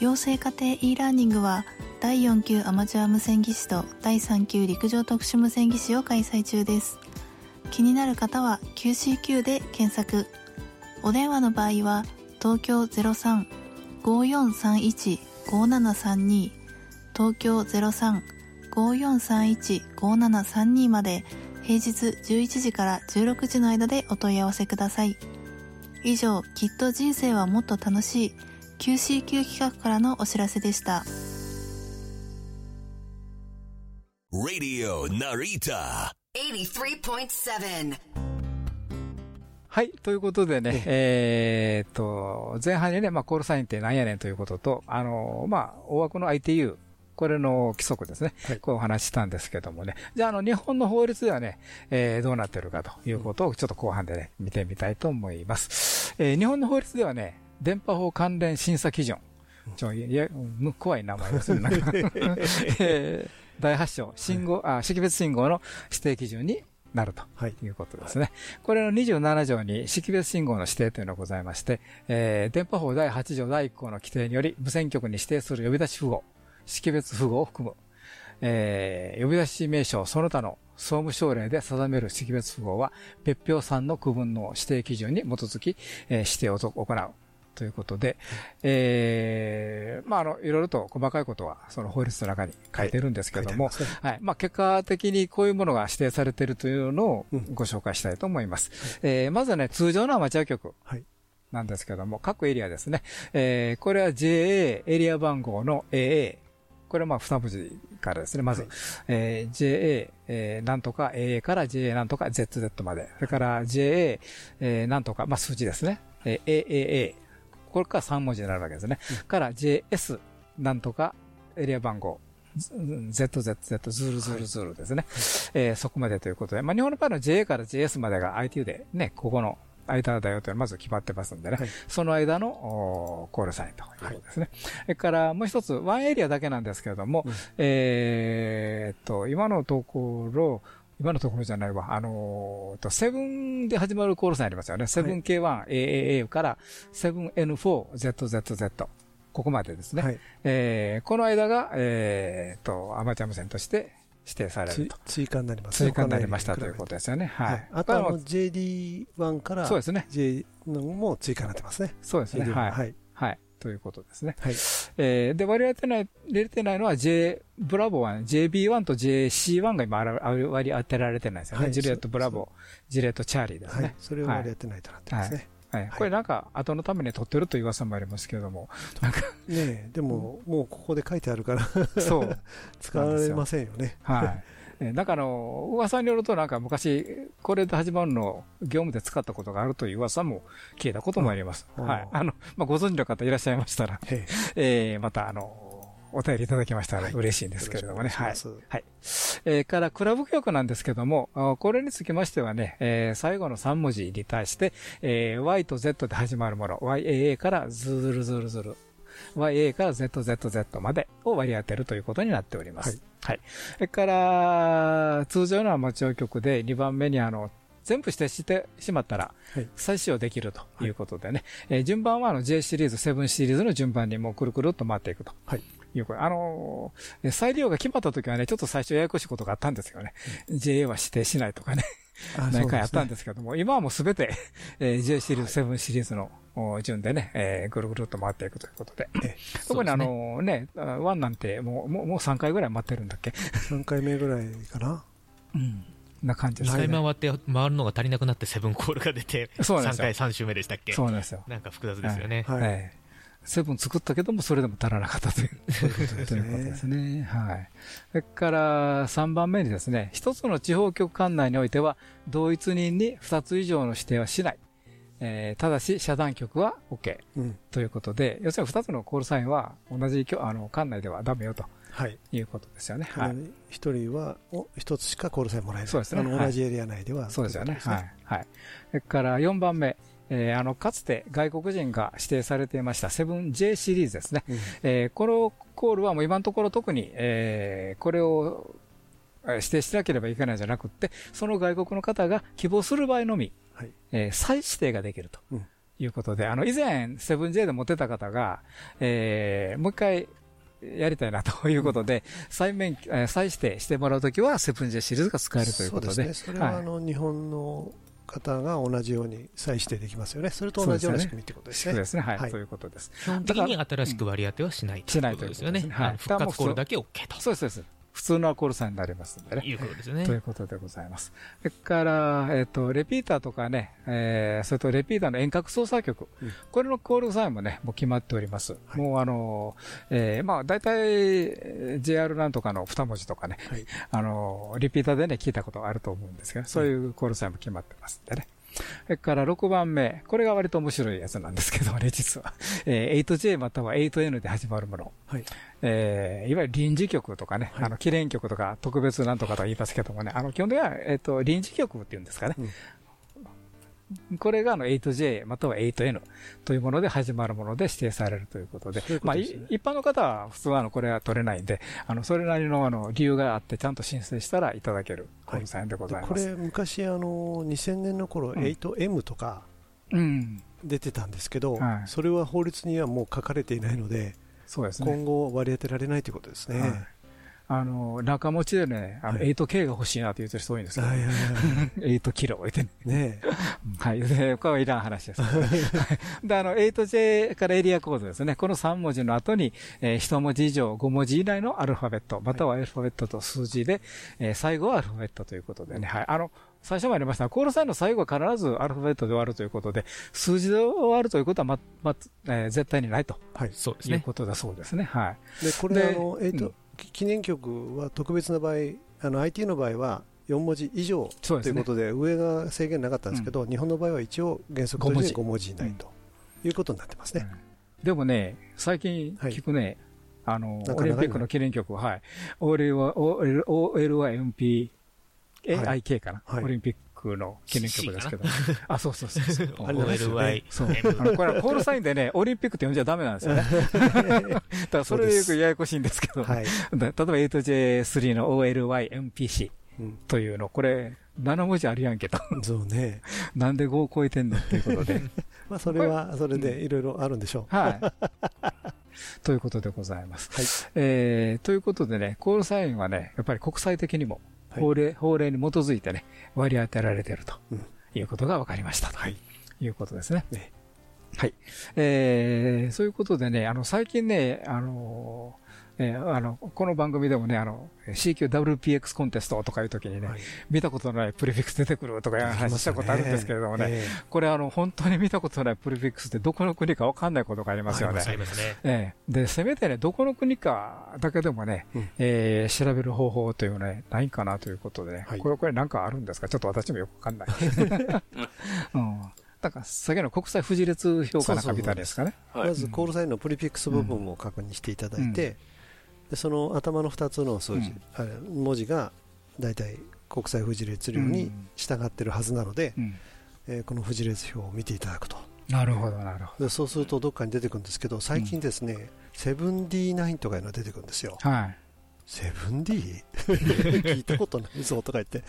[SPEAKER 8] 養成家庭 e ラーニングは第4級アマチュア無線技師と第3級陸上特殊無線技師を開催中です。気になる方は QCQ で検索。お電話の場合は東京03 03-5431-5732東京03-5431-5732まで平日11時から16時の間でお問い合わせください以上きっと人生はもっと楽しい QCQ 企画からのお知らせでした
[SPEAKER 9] Radio Narita.
[SPEAKER 10] 83.7
[SPEAKER 2] はい。ということでね、えーっと、前半にね、まあ、コールサインって何やねんということと、あの、まあ、大枠の ITU、これの規則ですね。こうお話ししたんですけどもね。じゃあ、あの、日本の法律ではね、えー、どうなってるかということを、ちょっと後半でね、見てみたいと思います。えー日本の法律ではね、電波法関連審査基準。ちょ、いや、うん怖い名前ですね。なんか えー第8章、信号、あ、識別信号の指定基準になるということですね。これの27条に識別信号の指定というのがございまして、えー電波法第8条第1項の規定により、無線局に指定する呼び出し符号、識別符号を含む、えー呼び出し名称その他の総務省令で定める識別符号は、別表3の区分の指定基準に基づき、えー指定を行う。ということで、えーまあ、あの、いろいろと細かいことは、その法律の中に書いてるんですけども、はい。まあ、結果的にこういうものが指定されているというのをご紹介したいと思います。えーまずはね、通常のアマチュア局。なんですけども、各エリアですね。えーこれは JA エリア番号の AA。これはまあ二文字からですね。まず、えー JA、えーなんとか AA から JA なんとか ZZ まで。それから JA、えーなんとか、まあ数字ですね。えー AAA。これから3文字になるわけですね。から JS なんとかエリア番号。ZZZ ズルズルズルですね。えーそこまでということで、まあ、日本の場合の JA から JS までが ITU でね、ここの間だよというのはまず決まってますんでね。その間のコールサインということですね。それからもう一つ、ワンエリアだけなんですけれども、えーっと、今のところ、今のところじゃないわ。あのーと、セブンで始まるコールサインありますよね。7K1AAA から 7N4ZZZ。ここまでですね。えーこの間が、えーっと、アマチュア無線として指定されると。
[SPEAKER 5] 追加になりますね
[SPEAKER 2] 追加になりましたということですよね。はい。
[SPEAKER 5] あとあの
[SPEAKER 2] これも
[SPEAKER 5] JD1 から
[SPEAKER 2] そうですね
[SPEAKER 5] J のも追加になってますね。
[SPEAKER 2] そうですね。
[SPEAKER 5] JD1
[SPEAKER 2] はい。
[SPEAKER 5] はい。
[SPEAKER 2] はい。ということですね。えーで、割り当てない、入れてないのは J、ブラボーはね JB1 と JC1 が今あら割り当てられてないですよね。
[SPEAKER 5] はい
[SPEAKER 2] ジュリエット、ブラボー、ジュリエット、チャーリーですね。
[SPEAKER 5] はいそれを割り当てないとなってますね
[SPEAKER 2] はい。はいこれなんか、後のために取ってるという噂もありますけれども、なんか、
[SPEAKER 5] ねえ、でも、もうここで書いてあるから
[SPEAKER 2] そう。
[SPEAKER 5] 使われませんよね。
[SPEAKER 2] はい。えーなんかあの、噂によるとなんか昔、これで始まるのを業務で使ったことがあるという噂も聞いたこともあります。
[SPEAKER 5] うん
[SPEAKER 2] はい。あの、まあ、ご存知の方いらっしゃいましたら、えーまたあの、お便りいただきましたら嬉しいんですけれどもね。はい。
[SPEAKER 5] いし
[SPEAKER 2] はい。えーから、クラブ局なんですけども、あこれにつきましてはね、えー最後の3文字に対して、えー Y と Z で始まるもの、YAA からズルズルズル、YA から ZZZ までを割り当てるということになっております。はい。それから、通常のアマチュア局で2番目にあの、全部指定してしまったら、再使用できるということでね、えー順番はあの J シリーズ、7シリーズの順番にもうくるくるっと回っていくと。いうこと。あのー、裁量が決まった時はね、ちょっと最初ややこしいことがあったんですよね。JA は指定しないとかね。
[SPEAKER 5] あ
[SPEAKER 2] 何回あったんですけども、今はもうすべて、えー J シリーズ、7シリーズのお順でね、えーぐるぐるっと回っていくということで。特にあのね、あワンなんてもう、もう、もう3回ぐらい待ってるんだっけ
[SPEAKER 5] ？3回目ぐらいかな。
[SPEAKER 2] うん。な感じです
[SPEAKER 3] 2
[SPEAKER 2] ね。
[SPEAKER 3] 回回って回るのが足りなくなってセブンコールが出て、3
[SPEAKER 2] そうなんですよ
[SPEAKER 3] 回3周目でしたっけ？
[SPEAKER 2] そうなんですよ。
[SPEAKER 3] なんか複雑ですよね。
[SPEAKER 5] はい
[SPEAKER 2] ええセブン作ったけども、それでも足らなかったという。
[SPEAKER 5] そういうことです
[SPEAKER 2] ということで
[SPEAKER 5] ね。
[SPEAKER 2] すね。はい。それから3番目にですね、一つの地方局管内においては、同一人に2つ以上の指定はしない。えーただし、遮断局は OK
[SPEAKER 5] うん。
[SPEAKER 2] ということで、要するに2つのコールサインは同じ局あの管内ではダメよと
[SPEAKER 5] はい。
[SPEAKER 2] いうことですよね。はい。
[SPEAKER 5] 一人は、お一つしかコールさえもらえない。
[SPEAKER 2] そうですねはい
[SPEAKER 5] あの同じエリア内では。
[SPEAKER 2] そうですよね。はい。はい。それから4番目。えーあの、かつて外国人が指定されていました 7J シリーズですね。
[SPEAKER 5] うん
[SPEAKER 2] えーこのコールはもう今のところ特に、えーこれをえー指定しなければいけないんじゃなくって、その外国の方が希望する場合のみ、
[SPEAKER 5] はい
[SPEAKER 2] えー再指定ができると
[SPEAKER 5] うん
[SPEAKER 2] いうことで、あの、以前 7J で持ってた方が、えーもう一回、やりたいなということで、再免許、えー再指定してもらうときは 7J シリーズが使えるということで。
[SPEAKER 5] そうですね。それは、
[SPEAKER 2] はい
[SPEAKER 5] あの、日本の方が同じように再指定できますよね。それと同じような仕組みってことですね。
[SPEAKER 2] そうですね。はい。
[SPEAKER 5] はい
[SPEAKER 2] ということです。
[SPEAKER 3] 基本的に新しく割り当てはしないと
[SPEAKER 2] いいう
[SPEAKER 3] ことですよね。
[SPEAKER 2] はい
[SPEAKER 3] 復活コールだけ OK と
[SPEAKER 2] そうです、そうです。普通のコールサインになりますんでね。
[SPEAKER 3] いうことですね
[SPEAKER 2] と。いうことでございます。それから、えっ、と、レピーターとかね、えー、それとレピーターの遠隔操作局、
[SPEAKER 5] うん
[SPEAKER 2] これのコールサインもね、もう決まっております。もうあの、えー、まあ、大体、えー JR なんとかの二文字とかね、
[SPEAKER 5] はい
[SPEAKER 2] あの、リピーターでね、聞いたことがあると思うんですけど、そういうコールサインも決まってますんでね。それから6番目、これが割と面白いやつなんですけどもね、実は。えー 8J または 8N で始まるもの。
[SPEAKER 5] はい。
[SPEAKER 2] えーいわゆる臨時局とかね、
[SPEAKER 5] はい
[SPEAKER 2] あの、記念局とか特別なんとかと言いますけどもね、あの、基本的には、えっ、と、臨時局っていうんですかね。これがあの 8J または 8N というもので始まるもので指定されるということで、
[SPEAKER 5] そういうとですね
[SPEAKER 2] 一般の方は普通はあのこれは取れないんで、あの、それなりのあの理由があってちゃんと申請したらいただけるコンサインでございます。
[SPEAKER 5] これ、昔、あの、2000年の頃、
[SPEAKER 2] ん
[SPEAKER 5] 8M とか
[SPEAKER 2] うん。
[SPEAKER 5] 出てたんですけど、
[SPEAKER 2] はい
[SPEAKER 5] それは法律にはもう書かれていないので、
[SPEAKER 2] そうですね。
[SPEAKER 5] 今後割り当てられないということですね。
[SPEAKER 2] はいあの、中持ちでね、あの、
[SPEAKER 5] はい
[SPEAKER 2] 8K が欲しいなって言うてる人多いんですけど、
[SPEAKER 5] はいはいはい
[SPEAKER 2] 8キロ置いてね。
[SPEAKER 5] ね
[SPEAKER 2] はい。で、これはいらん話です。はいで、あの、8J からエリアコードですね。この3文字の後に、えー、1文字以上5文字以内のアルファベット、またはアルファベットと数字で、えー最後はアルファベットということでね。はい。あの、最初もありましたコールサインの最後は必ずアルファベットで終わるということで、数字で終わるということは、ま、ま、えー絶対にないと
[SPEAKER 5] はい。
[SPEAKER 3] そうですね。
[SPEAKER 2] いうことだそうですね。はい。
[SPEAKER 5] で、これ、
[SPEAKER 2] で
[SPEAKER 5] あの、えっ、と、
[SPEAKER 2] うん
[SPEAKER 5] 記念局は特別な場合、あの、IT の場合は、4文字以上ということで、上が制限なかったんですけど、日本の場合は一応原則として5文字以内ということになってますね。
[SPEAKER 2] でもね、最近
[SPEAKER 5] はい
[SPEAKER 2] 聞くね、あの、
[SPEAKER 5] なんか
[SPEAKER 2] オリンピックの記念曲は、はい。OL は、OL OL は MP、え、
[SPEAKER 5] はい
[SPEAKER 2] IK かな、
[SPEAKER 5] はい
[SPEAKER 2] オリンピックの記念曲ですけど。あ、そうそうそうそう。
[SPEAKER 3] OLY
[SPEAKER 2] そう。あの、これはコールサインでね、オリンピックって呼んじゃダメなんですよね。だからそれでよくややこしいんですけど、
[SPEAKER 5] はい。
[SPEAKER 2] だ例えば 8J3 の OLYMPC
[SPEAKER 5] うん
[SPEAKER 2] というの、これ、7文字あるやんけと。
[SPEAKER 5] そうね。
[SPEAKER 2] なんで5を超えてんのっていうことで。
[SPEAKER 5] まあ、それは、それでいろいろあるんでしょう。
[SPEAKER 2] はい。ということでございます。
[SPEAKER 5] はい。
[SPEAKER 2] えーということでね、コールサインはね、やっぱり国際的にも
[SPEAKER 5] はい
[SPEAKER 2] 法令、法令に基づいてね、割り当てられていると
[SPEAKER 5] うん
[SPEAKER 2] いうことが分かりましたと
[SPEAKER 5] はい。
[SPEAKER 2] いうことですね。
[SPEAKER 5] ね
[SPEAKER 2] はい。えーそういうことでね、あの、最近ね、あのえーあの、この番組でもね、あの、CQWPX コンテストとかいう時にね、
[SPEAKER 5] はい。
[SPEAKER 2] 見たことのないプレフィックス出てくるとかいう話したことあるんですけれどもね、
[SPEAKER 5] え
[SPEAKER 2] これあの、本当に見たことないプレフィックスってどこの国か分かんないことがありますよね。
[SPEAKER 3] ありますね。
[SPEAKER 2] ええ、で、せめてね、どこの国かだけでもね、
[SPEAKER 5] うん。
[SPEAKER 2] えー調べる方法というのはね、ないかなということでね、
[SPEAKER 5] はい。
[SPEAKER 2] これ、これなんかあるんですか？ちょっと私もよくわかんない。うん。なんか、先の国際不自列評価なんかみたいですかね。
[SPEAKER 4] はい。
[SPEAKER 5] まず、コールサインのプリフィックス部分を確認していただいて、でその頭の2つの数字、
[SPEAKER 2] うん
[SPEAKER 5] あれ文字が大体国際不自列量に従ってるはずなので、
[SPEAKER 2] うん。
[SPEAKER 5] えーこの不自列表を見ていただくと
[SPEAKER 2] なるほど、なるほ
[SPEAKER 5] でそうするとどっかに出てくるんですけど最近ですね、7D9 とかいうのが出てくるんですよ
[SPEAKER 2] ど。はい。
[SPEAKER 5] 7D? 聞いたことないぞとか言って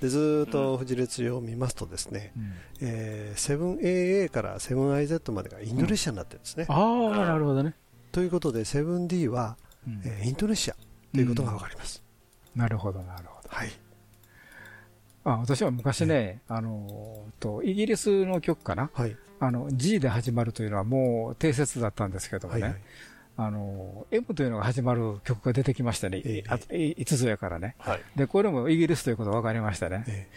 [SPEAKER 5] でずーっと不自列量を見ますとですね、
[SPEAKER 2] うん
[SPEAKER 5] えー 7AA から 7IZ までがインドネシアになってるんですね、
[SPEAKER 2] ああ、なるほどね。
[SPEAKER 5] ということで 7D は
[SPEAKER 2] うん
[SPEAKER 5] えーインドネシアということがわかります。
[SPEAKER 2] なるほど、なるほど。
[SPEAKER 5] はい。
[SPEAKER 2] あ私は昔ね、あのと、イギリスの曲かな、
[SPEAKER 5] はい。
[SPEAKER 2] あの G で始まるというのはもう定説だったんですけどもね、
[SPEAKER 5] はいはい。
[SPEAKER 2] あの M というのが始まる曲が出てきましたね、
[SPEAKER 5] ええ
[SPEAKER 2] あいいつぞやからね。
[SPEAKER 4] はい。
[SPEAKER 2] で、これもイギリスということが分かりましたね。
[SPEAKER 5] え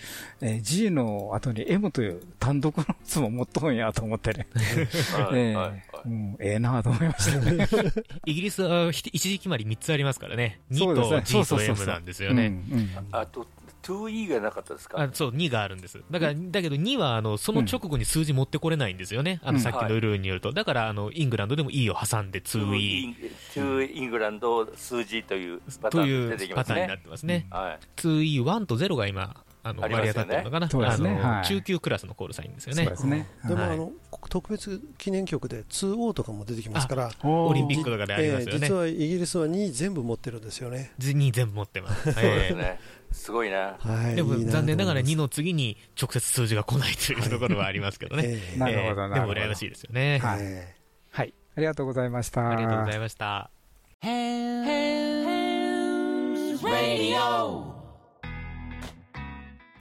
[SPEAKER 2] えー G の後に M という単独のやつも持っとんやと思ってね。
[SPEAKER 4] はい。
[SPEAKER 2] ええ
[SPEAKER 4] はい。
[SPEAKER 2] うん、ええなと思いましたね。
[SPEAKER 3] イギリスはひ一時決まり3つありますからね。2と
[SPEAKER 2] そうですね
[SPEAKER 3] G と
[SPEAKER 2] そうそうそう
[SPEAKER 3] M なんですよね。
[SPEAKER 2] うんうん
[SPEAKER 4] あと、2E がなかったですか
[SPEAKER 3] あそう、2があるんです。だから、だけど2は、あの、その直後に数字持ってこれないんですよね。あの、さっきのルールによると。だから、あの、イングランドでも E を挟んで 2E
[SPEAKER 4] 2イングランド数字というパタ
[SPEAKER 3] とい
[SPEAKER 4] ーン出
[SPEAKER 3] う
[SPEAKER 4] てきますね
[SPEAKER 3] パターンになっ。てますね。
[SPEAKER 4] はい。
[SPEAKER 3] 2E1 と0が今、あの、割り当たってるのかな。
[SPEAKER 2] そうですね
[SPEAKER 3] あの中級クラスのコールサインですよね
[SPEAKER 2] そうで。すね。
[SPEAKER 5] でもあの、特別記念曲で 2O とかも出てきますから、
[SPEAKER 3] オリンピッ
[SPEAKER 2] ク。
[SPEAKER 3] とかでありますよね
[SPEAKER 5] 実。はイギリスは2全部持ってるんですよね。
[SPEAKER 3] 2全部持ってます。
[SPEAKER 4] そうですね。すごいな。
[SPEAKER 5] はい。
[SPEAKER 3] えでも
[SPEAKER 5] いい
[SPEAKER 3] 残念ながら2
[SPEAKER 5] の、
[SPEAKER 3] の次に直接数字が来ないというところはありますけどね。
[SPEAKER 5] えー
[SPEAKER 2] なるほど
[SPEAKER 3] ええ
[SPEAKER 2] なるほど
[SPEAKER 3] でも羨ましいですよね。
[SPEAKER 2] はい
[SPEAKER 5] え
[SPEAKER 2] はい。ありがとうございました。
[SPEAKER 3] ありがとうございました。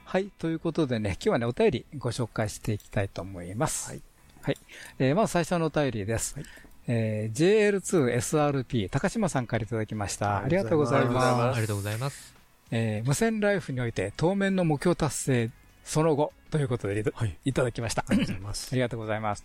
[SPEAKER 2] はい。ということでね、今日はね、お便りご紹介していきたいと思います。
[SPEAKER 5] はい。
[SPEAKER 2] はい。えーまず最初のお便りです。えー JL2SRP、高島さんからいただきました。あ
[SPEAKER 5] あり
[SPEAKER 2] りがとうご
[SPEAKER 5] ざい。
[SPEAKER 2] ます
[SPEAKER 3] ありがとうございます。
[SPEAKER 2] えー無線ライフにおいて当面の目標達成、その後ということでいた,、
[SPEAKER 5] はい
[SPEAKER 2] い、ただきました。
[SPEAKER 5] ありがとうございます
[SPEAKER 2] あ。りがとうございます。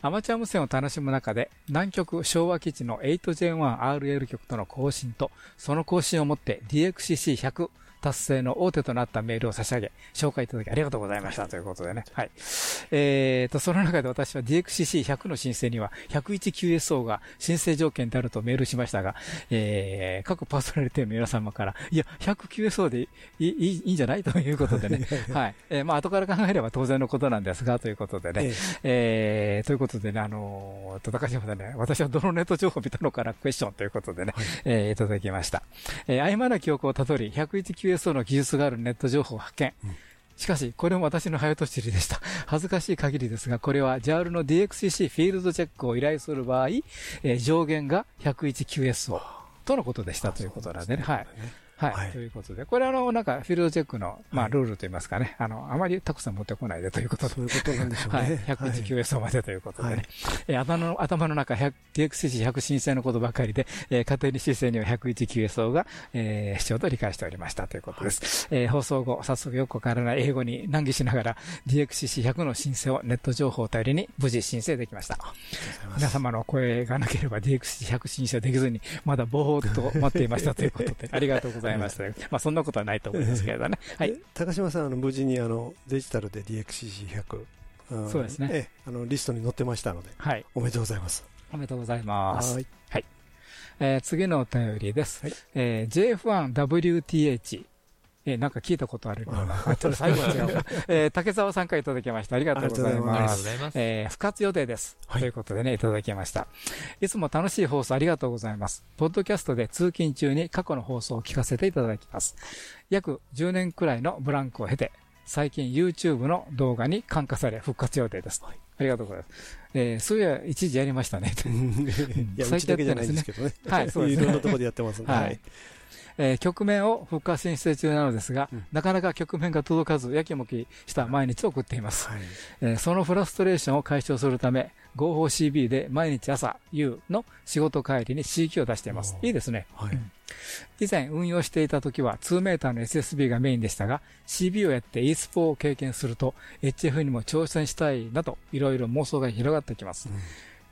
[SPEAKER 2] アマチュア無線を楽しむ中で、南極昭和基地の 8J1RL 局との更新と、その更新をもって DXCC100 達成の大手となったメールを差し上げ、紹介いただきありがとうございましたということでね。はい。えーと、その中で私は DXCC100 の申請には 101QSO が申請条件であるとメールしましたが、えー、各パーソナリティの皆様から、いや、100QSO でいいいいいいんじゃない？ということでね。はい。えーまあ、後から考えれば当然のことなんですが、ということでね。
[SPEAKER 5] え
[SPEAKER 2] えーということでね、あのー、と高島さんね、私はどのネット情報を見たのかな？クエスチョンということでね、えーいただきました。えー、曖昧な記憶をたどり、101QSO の技術があるネット情報を発見。しかし、これも私の早とちりでした。恥ずかしい限りですが、これは JAL の DXCC フィールドチェックを依頼する場合、えー上限が 101QSO とのことでしたということなんでね。はい。はい、
[SPEAKER 5] はい
[SPEAKER 2] ということで、これあの、なんか、フィールドチェックの、まあ、ルールといいますかね、あの、あまりたくさん持ってこないでということで
[SPEAKER 5] そういうことなんでしょうね。
[SPEAKER 2] はい。101QS までということでね。
[SPEAKER 5] はい
[SPEAKER 2] えー頭の、頭の中、100 DXCC100 申請のことばかりで、えー家庭に申請には 101QSO が、えー、必要と理解しておりましたということです。えー放送後、早速よくわからない英語に難儀しながら、DXCC100 の申請をネット情報を頼りに無事申請できました。皆様の声がなければ DXC100 申請できずに、まだぼーっと待っていましたということで、ありがとうございました。まあ、そんなことはないと思いますけれどね。はい
[SPEAKER 5] で。高島さん、あの無事にあのデジタルで DXCC100、ん
[SPEAKER 2] そうですね
[SPEAKER 5] ええあのリストに載ってましたので、
[SPEAKER 2] はい。
[SPEAKER 5] おめでとうございます。
[SPEAKER 2] おめでとうございます。
[SPEAKER 5] はい。
[SPEAKER 2] えー次のお便りです。えー JF1WTH。えーなんか聞いたことあるような。あ ちょっと最後は違うか。えー竹澤さんからいただきました。ありがとうござい
[SPEAKER 3] ありが
[SPEAKER 2] ます
[SPEAKER 3] とうご。ざいます。
[SPEAKER 2] えー復活予定です。ということでね、いただきました。いつも楽しい放送ありがとうございます。ポッドキャストで通勤中に過去の放送を聞かせていただきます。約10年くらいのブランクを経て、最近 YouTube の動画に感化され復活予定です。ありがとうございます。えーそういや、一時やりましたね。
[SPEAKER 5] いや、うちだけじゃないんですけどね。
[SPEAKER 2] はいそうですね
[SPEAKER 5] いろんなところでやってますんで。
[SPEAKER 2] はい。えー曲面を復活申請中なのですが、なかなか曲面が届かず、やきもきした毎日を送っています。
[SPEAKER 5] はい。
[SPEAKER 2] えーそのフラストレーションを解消するため、合法 CB で毎日朝、夕の仕事帰りに CQ を出しています。いいですね。
[SPEAKER 5] はい。
[SPEAKER 2] 以前運用していた時は2メーターの SSB がメインでしたが、CB をやって e スポを経験すると、HF にも挑戦したいなど、いろいろ妄想が広がってきます。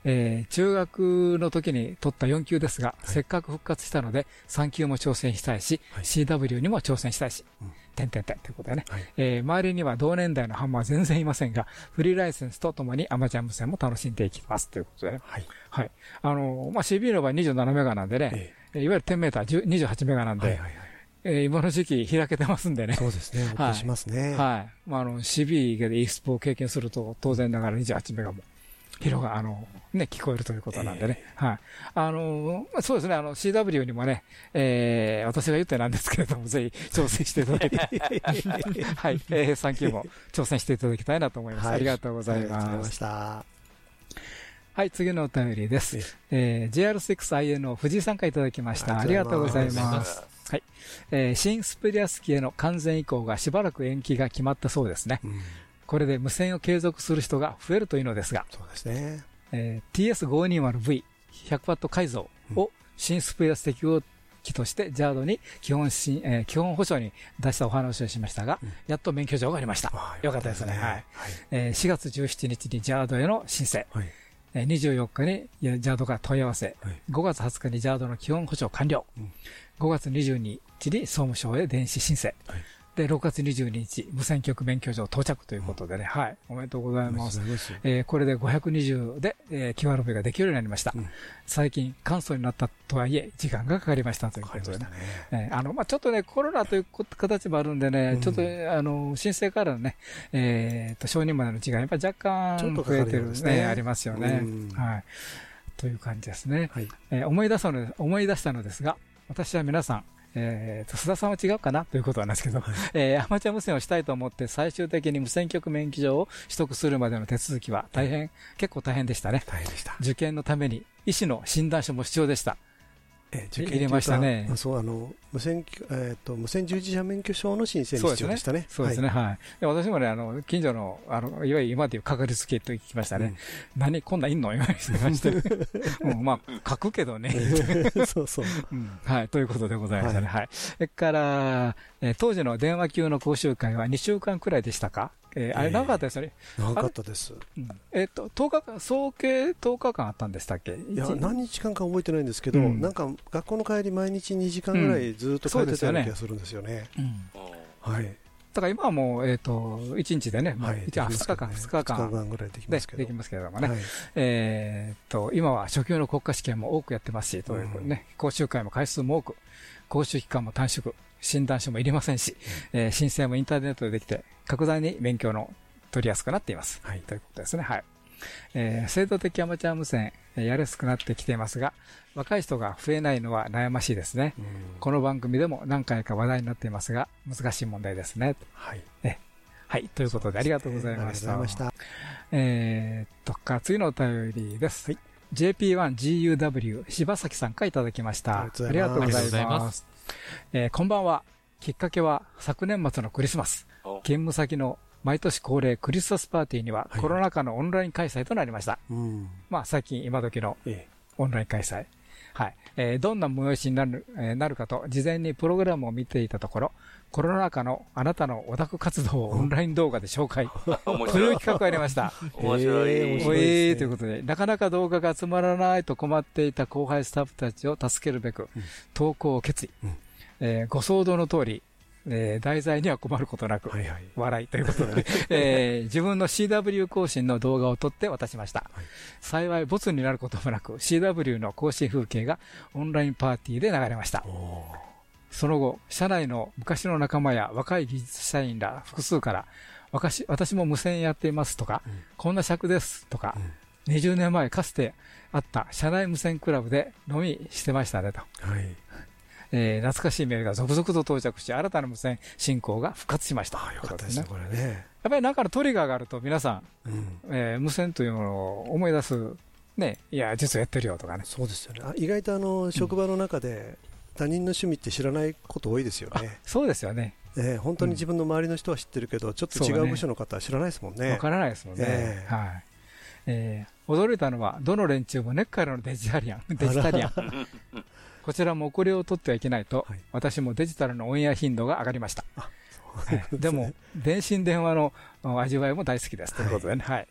[SPEAKER 2] えー中学の時に取った4級ですが、せっかく復活したので、3級も挑戦したいし、
[SPEAKER 5] はい
[SPEAKER 2] CW にも挑戦したいし、
[SPEAKER 5] うん
[SPEAKER 2] てんてんてんということでね、
[SPEAKER 5] はい
[SPEAKER 2] えー周りには同年代のハンマーは全然いませんが、フリーライセンスとともにアマチュア無線も楽しんでいきますということでね。
[SPEAKER 5] はい。
[SPEAKER 2] はい。あのーまあ、CB の場合27メガなんでね、
[SPEAKER 5] え
[SPEAKER 2] えーいわゆる10メーター10 28メガなん
[SPEAKER 5] え。
[SPEAKER 2] で、
[SPEAKER 5] はいはいはい。
[SPEAKER 2] えー今の時期開けてますんでね。
[SPEAKER 5] そうですね。お送りしますね。
[SPEAKER 2] はい。まあ、あの、CB で e スポを経験すると、当然ながら28メガも広が、あの、ね、聞こえるということなんでね。はい。あの、まあそうですね、あの、CW にもね、えー、私が言ってなんですけれども、ぜひ挑戦していただいて、はい、えー、3級も挑戦していただきたいなと思います。
[SPEAKER 5] はい
[SPEAKER 2] ありがとうござい
[SPEAKER 5] ありがとうござい
[SPEAKER 2] ま。
[SPEAKER 5] ますした。
[SPEAKER 2] はい、次のお便りです。えー JR6IN 藤井さんからいただきました。あ
[SPEAKER 5] ありが
[SPEAKER 2] とうご
[SPEAKER 5] ざいます。
[SPEAKER 2] はい。えー新スプリアス機への完全移行がしばらく延期が決まったそうですね。
[SPEAKER 5] うん
[SPEAKER 2] これで無線を継続する人が増えるといいのですが、
[SPEAKER 5] そうですね。
[SPEAKER 2] えー TS520V100W 改造を新スプリアス適用機として JARD に基本し、えー基本保証に出したお話をしましたが、やっと免許状がありました。
[SPEAKER 5] あ
[SPEAKER 2] よかったですね。はい。
[SPEAKER 5] はい。
[SPEAKER 2] えー4月17日に JARD への申請。
[SPEAKER 5] はい。
[SPEAKER 2] えー24日にいや JARD から問い合わせ、
[SPEAKER 5] はい
[SPEAKER 2] 5月20日に JARD の基本保証完了、
[SPEAKER 5] うん
[SPEAKER 2] 5月22日に総務省へ電子申請、
[SPEAKER 5] はい
[SPEAKER 2] で6月22日、無線局免許状到着ということでね、はい、おめでとうございます。
[SPEAKER 5] ます。
[SPEAKER 2] えーこれで520で、えー、キワロビができるようになりました。
[SPEAKER 5] うん
[SPEAKER 2] 最近、簡素になったとはいえ、時間がかかりましたということでね。えーあの、まあ、ちょっとね、コロナというこ形もあるんでね、
[SPEAKER 5] うん
[SPEAKER 2] ちょっと、あの、申請からのね、えーと、承認までの時間、やっぱり若干増えてる
[SPEAKER 5] ようですね
[SPEAKER 2] ありますよね。
[SPEAKER 5] うん
[SPEAKER 2] はい。という感じですね。
[SPEAKER 5] はい。
[SPEAKER 2] えー思い出したので、思い出したのですが、私は皆さん、えーと、須田さんは違うかなということなんですけど、えーアマチュア無線をしたいと思って、最終的に無線局免許状を取得するまでの手続きは大変、結構大変でしたね。
[SPEAKER 5] 大変でした。
[SPEAKER 2] 受験のために医師の診断書も必要でした。
[SPEAKER 5] え
[SPEAKER 2] 入れましたね
[SPEAKER 5] あそう、あの、無線、えっと、無線従事者免許証の申請に必要でしたね。
[SPEAKER 2] そうですね、はい。で私もね、あの、近所の、あの、いわゆる今でいうかかりつけと聞きましたね。何、こんなんいんの？言われてまして。うんまあ、書くけどね。
[SPEAKER 5] はい。そうそう。
[SPEAKER 2] うんはい、ということでございましたね。はい。それから、えー当時の電話級の講習会は2週間くらいでしたか？えーあれ
[SPEAKER 5] ええ
[SPEAKER 2] 長かったですよね。
[SPEAKER 5] 長かったです。
[SPEAKER 2] うんえっと、10日間、総計10日間あったんでしたっけ？
[SPEAKER 5] いや、
[SPEAKER 2] 一
[SPEAKER 5] 何日間か覚えてないんですけど、
[SPEAKER 2] うん
[SPEAKER 5] なんか学校の帰り毎日2時間ぐらいずっと帰ってたような
[SPEAKER 2] うん
[SPEAKER 5] 気がするんですよね。
[SPEAKER 2] うん
[SPEAKER 5] はい。
[SPEAKER 2] だから今はもう、えっ、と、1日でね、まあ
[SPEAKER 5] はい。
[SPEAKER 2] 一あ、2日間、2日間。
[SPEAKER 5] 2日間ぐらいでき
[SPEAKER 2] で
[SPEAKER 5] ますけど。
[SPEAKER 2] できますけれどもね。
[SPEAKER 5] はい
[SPEAKER 2] えーっと、今は初級の国家試験も多くやってますし、というね、講習会も回数も多く、講習期間も短縮、診断書もいりませんし、えー申請もインターネットでできて、格段に勉強の取りやすくなっています。
[SPEAKER 5] はい
[SPEAKER 2] ということですね。はい。えー制度的アマチュア無線、えーやりやすくなってきていますが、若い人が増えないのは悩ましいですね。
[SPEAKER 5] うん
[SPEAKER 2] この番組でも何回か話題になっていますが、難しい問題ですね。
[SPEAKER 5] はい。
[SPEAKER 2] はい。ということで、ありがとうございました。
[SPEAKER 5] ありがとうございま
[SPEAKER 2] えーっと、か、次のお便りです。JP1GUW 柴崎さんからいただきました。
[SPEAKER 5] ありがとうございます
[SPEAKER 2] えーこんばんは。きっかけは昨年末のクリスマス。
[SPEAKER 4] お
[SPEAKER 2] 勤務先の毎年恒例クリスマスパーティーには
[SPEAKER 5] はい
[SPEAKER 2] コロナ禍のオンライン開催となりました。
[SPEAKER 5] うん。
[SPEAKER 2] まあ最近今時の
[SPEAKER 5] え
[SPEAKER 2] オンライン開催。はい。えーどんな催しになる,、えーなるかと、事前にプログラムを見ていたところ、コロナ禍のあなたのオタク活動をオンライン動画で紹介。
[SPEAKER 4] 面
[SPEAKER 2] という。企画がありました。
[SPEAKER 4] 面白い。
[SPEAKER 2] ということで、なかなか動画が集まらないと困っていた後輩スタッフたちを助けるべく、投稿を決意。
[SPEAKER 5] うん
[SPEAKER 2] えーご想像の通り、えー題材には困ることなく、
[SPEAKER 5] はいはい。
[SPEAKER 2] 笑いということで、えー自分の CW 更新の動画を撮って渡しました。
[SPEAKER 5] はい
[SPEAKER 2] 幸い、ボツになることもなく、CW の更新風景がオンラインパーティーで流れました。
[SPEAKER 5] お
[SPEAKER 2] その後、社内の昔の仲間や若い技術社員ら複数から、私私も無線やっていますとか、
[SPEAKER 5] うん
[SPEAKER 2] こんな尺ですとか、20年前かつてあった社内無線クラブで飲みしてましたねと。
[SPEAKER 5] ーはい。
[SPEAKER 2] えー懐かしいメールが続々と到着し、新たな無線進行が復活しました。
[SPEAKER 5] ああ、よかったですね、
[SPEAKER 2] こ
[SPEAKER 5] これね。
[SPEAKER 2] とやっぱりなんかのトリガーがあると皆さん、
[SPEAKER 5] うん。
[SPEAKER 2] えー無線というものを思い出す、ね、いや、実はやってるよとかね。
[SPEAKER 5] そうですよね。あ意外とあの、職場の中で他人の趣味って知らないこと多いですよね。
[SPEAKER 2] そうですよね。
[SPEAKER 5] ええ本当に自分の周りの人は知ってるけど、ちょっと違
[SPEAKER 2] そう
[SPEAKER 5] 部署の方は知らないですもんね。
[SPEAKER 2] わからないですもんね。
[SPEAKER 5] ええ
[SPEAKER 2] はい。えー驚いたのは、どの連中も根っからのデジタリアン、デジタリアン。こちらも遅れを取ってはいけないと、
[SPEAKER 5] はい
[SPEAKER 2] 私もデジタルのオンエア頻度が上がりました。でも、電信電話のあ味わいも大好きです。ということでね。はい。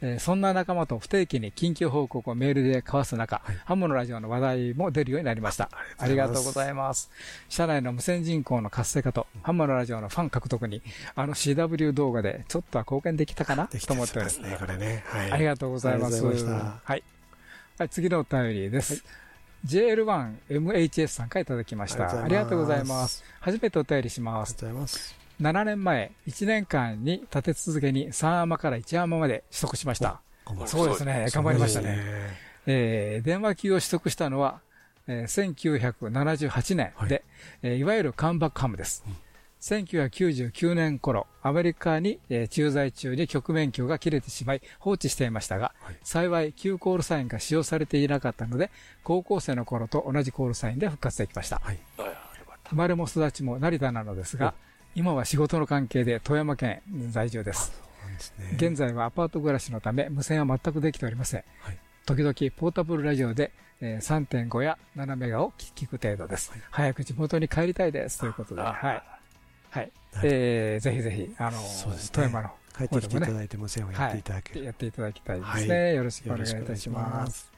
[SPEAKER 2] えーそんな仲間と不定期に緊急報告をメールで交わす中、
[SPEAKER 5] はい
[SPEAKER 2] ハムのラジオの話題も出るようになりました。あ
[SPEAKER 5] ありがとうご
[SPEAKER 2] ざいます。社内の無線人口の活性化と、ハムのラジオのファン獲得に、あの CW 動画でちょっとは貢献できたかなと思っております
[SPEAKER 5] ね、これね。はい。
[SPEAKER 2] ありがとうございます。はい。はい、次のお便りです。JL1MHS さんからいただきました。ありがとうございます。。初めてお便りします。
[SPEAKER 5] ありがとうございます。
[SPEAKER 2] 7年前、1年間に立て続けに3山から1山まで取得しました。
[SPEAKER 5] 頑張り
[SPEAKER 2] そうですね、頑張りましたね。
[SPEAKER 5] ね。
[SPEAKER 2] えー電話機を取得したのは、えー1978年で、い、えーいわゆるカムバックハムです。1999年頃、アメリカに、えー駐在中に局免許が切れてしまい放置していましたが、幸い旧コールサインが使用されていなかったので、高校生の頃と同じコールサインで復活できました。生まれも育ちも成田なのですが、今は仕事の関係で富山県在住です。現在はアパート暮らしのため無線は全くできておりません。時々ポータブルラジオで、えー3.5や7メガを聞く程度です。早く地元に帰りたいです。ということで、はい。はい。えーぜひぜひ、あの、
[SPEAKER 5] ね
[SPEAKER 2] 富山の
[SPEAKER 5] 帰ってきていただい
[SPEAKER 2] て
[SPEAKER 5] て無線をやっていただける
[SPEAKER 2] はい、やっていただきたいですね。
[SPEAKER 5] はい
[SPEAKER 2] よろしくお願いいたし。ま
[SPEAKER 5] す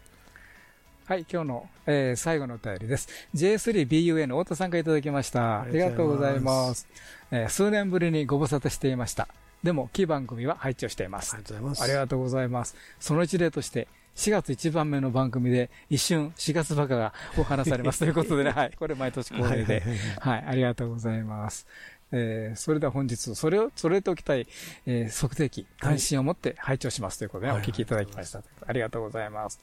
[SPEAKER 2] はい、今日の、えー最後のお便りです。J3BUA の太田さんからいただきました。ありがとうございます。えー数年ぶりにご無沙汰していました。でも、キー番組は配置をしています。
[SPEAKER 5] ありがとうございます
[SPEAKER 2] ありがとうございます。その一例として、4月1番目の番組で一瞬4月バカがお話されます ということでね、はい、これ毎年恒例で、
[SPEAKER 5] はい
[SPEAKER 2] ありがとうございます。えーそれでは本日、それを、それときたい、えー測定器、関心を持って拝聴しますということで、ね
[SPEAKER 5] はい
[SPEAKER 2] お聞きいただきました。ありがとうございます。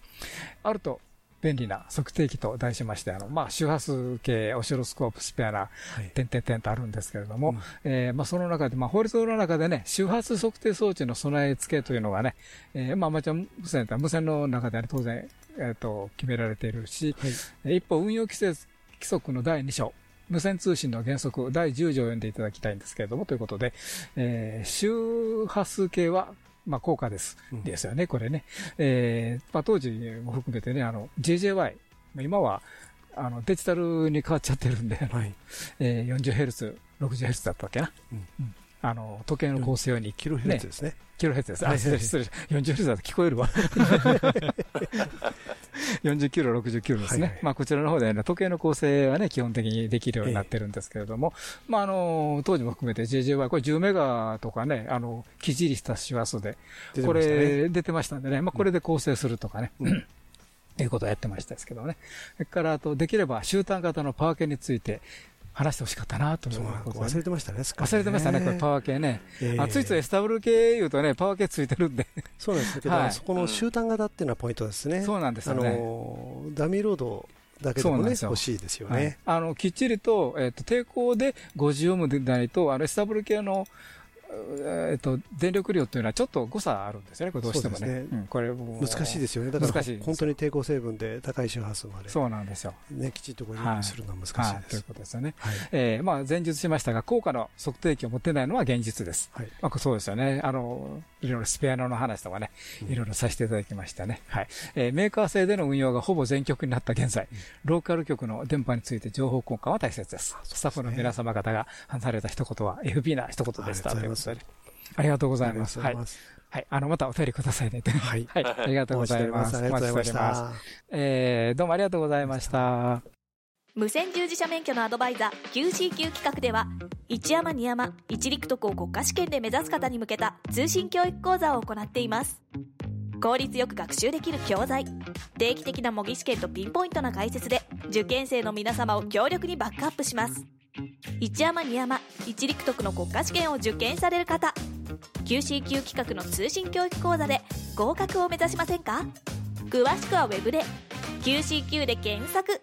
[SPEAKER 2] あると、便利な測定器と題しまして、あの、まあ、周波数計、オシロスコープ、スペアな、点々点とあるんですけれども、えーまあ、その中で、まあ、法律の中でね、周波数測定装置の備え付けというのがね、えーまあ、アマチュア無線無線の中ではね、当然、えっ、と、決められているし、えー一方、運用規制規則の第2章、無線通信の原則第10条を読んでいただきたいんですけれども、ということで、えー周波数計は、まあ、効果です。ですよね、これね。えーまあ、当時も含めてね、あの、JJY、今は、あの、デジタルに変わっちゃってるんで、えー 40Hz、60Hz だったっけな。うんあの、時計の構成用に。
[SPEAKER 5] キロヘルツですね。
[SPEAKER 2] キロヘルツです。あ、
[SPEAKER 5] はい
[SPEAKER 2] 失礼、失礼。40Hz だと聞こえるわ。40キロ、60キロですね。
[SPEAKER 5] はいはい
[SPEAKER 2] まあ、こちらの方でね、時計の構成はね、基本的にできるようになってるんですけれども、まあ、あの、当時も含めて JJY、これ10メガとかね、あの、きっちりした周波数で、これ出てましたんでね、まあ、これで構成するとかね、いうことをやってましたですけどね。それから、あと、できれば、集団型のパワー系について、話してほしかったなという。ことで
[SPEAKER 5] 忘れてましたね
[SPEAKER 2] 忘れてましたね、これパワー系ね。
[SPEAKER 5] ええ。
[SPEAKER 2] あついつい SW 系言うとね、パワー系ついてるんで。
[SPEAKER 5] そうなんですけど、
[SPEAKER 2] はい。
[SPEAKER 5] そこの集団型っていうのはポイントですね。
[SPEAKER 2] そうなんですよね。
[SPEAKER 5] あのダミーロードだけでもね、欲しいですよ
[SPEAKER 2] はい。
[SPEAKER 5] ね。
[SPEAKER 2] あの、きっちりと、えっ、と、抵抗で50オームでないと、あの、SW 系の、えっ、と、電力量っていうのはちょっと誤差あるんですよね、これどうしてもね。
[SPEAKER 5] ね
[SPEAKER 2] うんこれもう
[SPEAKER 5] 難しいですよね。だから
[SPEAKER 2] 難しい
[SPEAKER 5] 本当に抵抗成分で高い周波数まで、
[SPEAKER 2] そうなんですよ。
[SPEAKER 5] ね、きちっとこう入力するのは難しい
[SPEAKER 2] はいという
[SPEAKER 5] です。
[SPEAKER 2] ことですよね。えーまあ、前述しましたが、効果の測定器を持ってないのは現実です。まあ、そうですよね。あの、いろいろスペアの話とかね、いろいろさせていただきましたね。はい。えーメーカー製での運用がほぼ全局になった現在、ローカル局の電波について情報交換は大切です。スタッフの皆様方が話された一言は FB な一言でした。
[SPEAKER 5] とい
[SPEAKER 2] うことでありがとうございます。はい
[SPEAKER 5] ありがとうございます。
[SPEAKER 2] はい。あの、またお便りくださいね。はい。はい。ありがとうございます。
[SPEAKER 5] ありがとうございま
[SPEAKER 2] すえーどうもありがとうございました。
[SPEAKER 7] 無線従事者免許のアドバイザー QCQ 企画では一山二山一陸徳を国家試験で目指す方に向けた通信教育講座を行っています効率よく学習できる教材定期的な模擬試験とピンポイントな解説で受験生の皆様を強力にバックアップします一山二山一陸徳の国家試験を受験される方。QCQ 企画の通信教育講座で合格を目指しませんか？詳しくはウェブで QCQ で検索。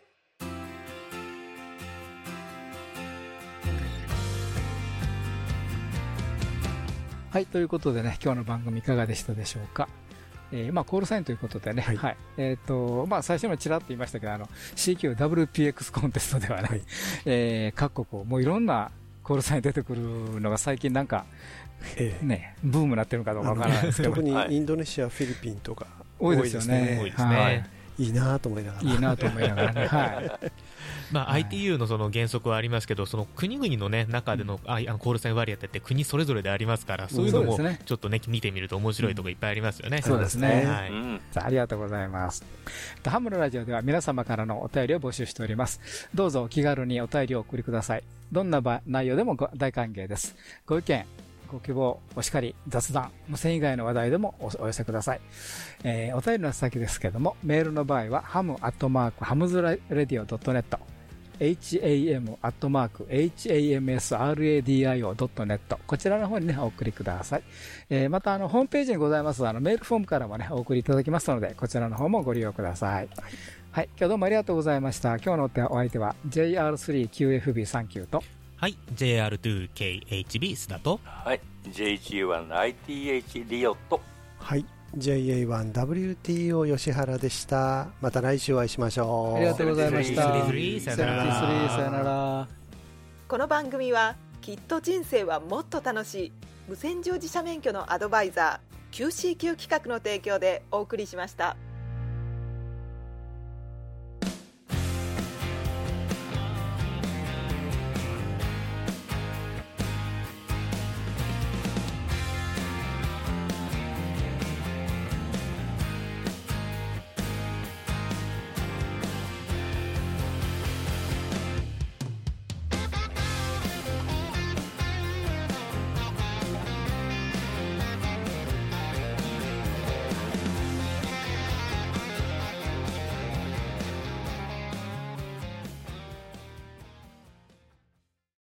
[SPEAKER 2] はい、ということでね、今日の番組いかがでしたでしょうか？えーまあ、コールサインということでね、はい。えっ、と、まあ、最初のちらっと言いましたけど、あの、CQWPX コンテストではね、えー各国、もういろんなコールサイン出てくるのが最近なんか、ね、ブームになってるのかどうかわからないですけど、
[SPEAKER 5] 特にインドネシア、フィリピンとか
[SPEAKER 2] 多いですよね。
[SPEAKER 5] 多いですね
[SPEAKER 2] はい
[SPEAKER 5] いいなと思いながら。
[SPEAKER 2] いいなと思いながらね。はい。
[SPEAKER 3] まあ、ITU のその原則はありますけど、その国々の、ね、中での,、ああのコールサイン割り当てって国それぞれでありますから、そういうのもちょっとね、見てみると面白いところいっぱいありますよね。
[SPEAKER 2] そうですね。
[SPEAKER 3] はい
[SPEAKER 2] さあありがとうございます。ハムのラジオでは皆様からのお便りを募集しております。どうぞお気軽にお便りをお送りください。どんな場内容でもご大歓迎です。ご意見、ご希望、お叱り、雑談、無線以外の話題でもおお寄せください。えーお便りの先ですけども、メールの場合は、ハムアットマーク、ハムズラディオ .net、ham アットマーク hamsradio.net こちらの方にね、お送りください。えーまた、あの、ホームページにございます、あの、メールフォームからもね、お送りいただきますので、こちらの方もご利用ください。はい。今日どうもありがとうございました。今日のお相手は JR3QFB39 と、
[SPEAKER 3] はい JR2KHB 須田と
[SPEAKER 4] はい JG1ITH リオと
[SPEAKER 5] はい JA1WTO 吉原でしたまた来週お会いしましょう
[SPEAKER 2] ありがとうございました。
[SPEAKER 3] 73さよなら
[SPEAKER 2] 73さよなら。
[SPEAKER 6] この番組はきっと人生はもっと楽しい無線乗自社免許のアドバイザー QCQ 企画の提供でお送りしました。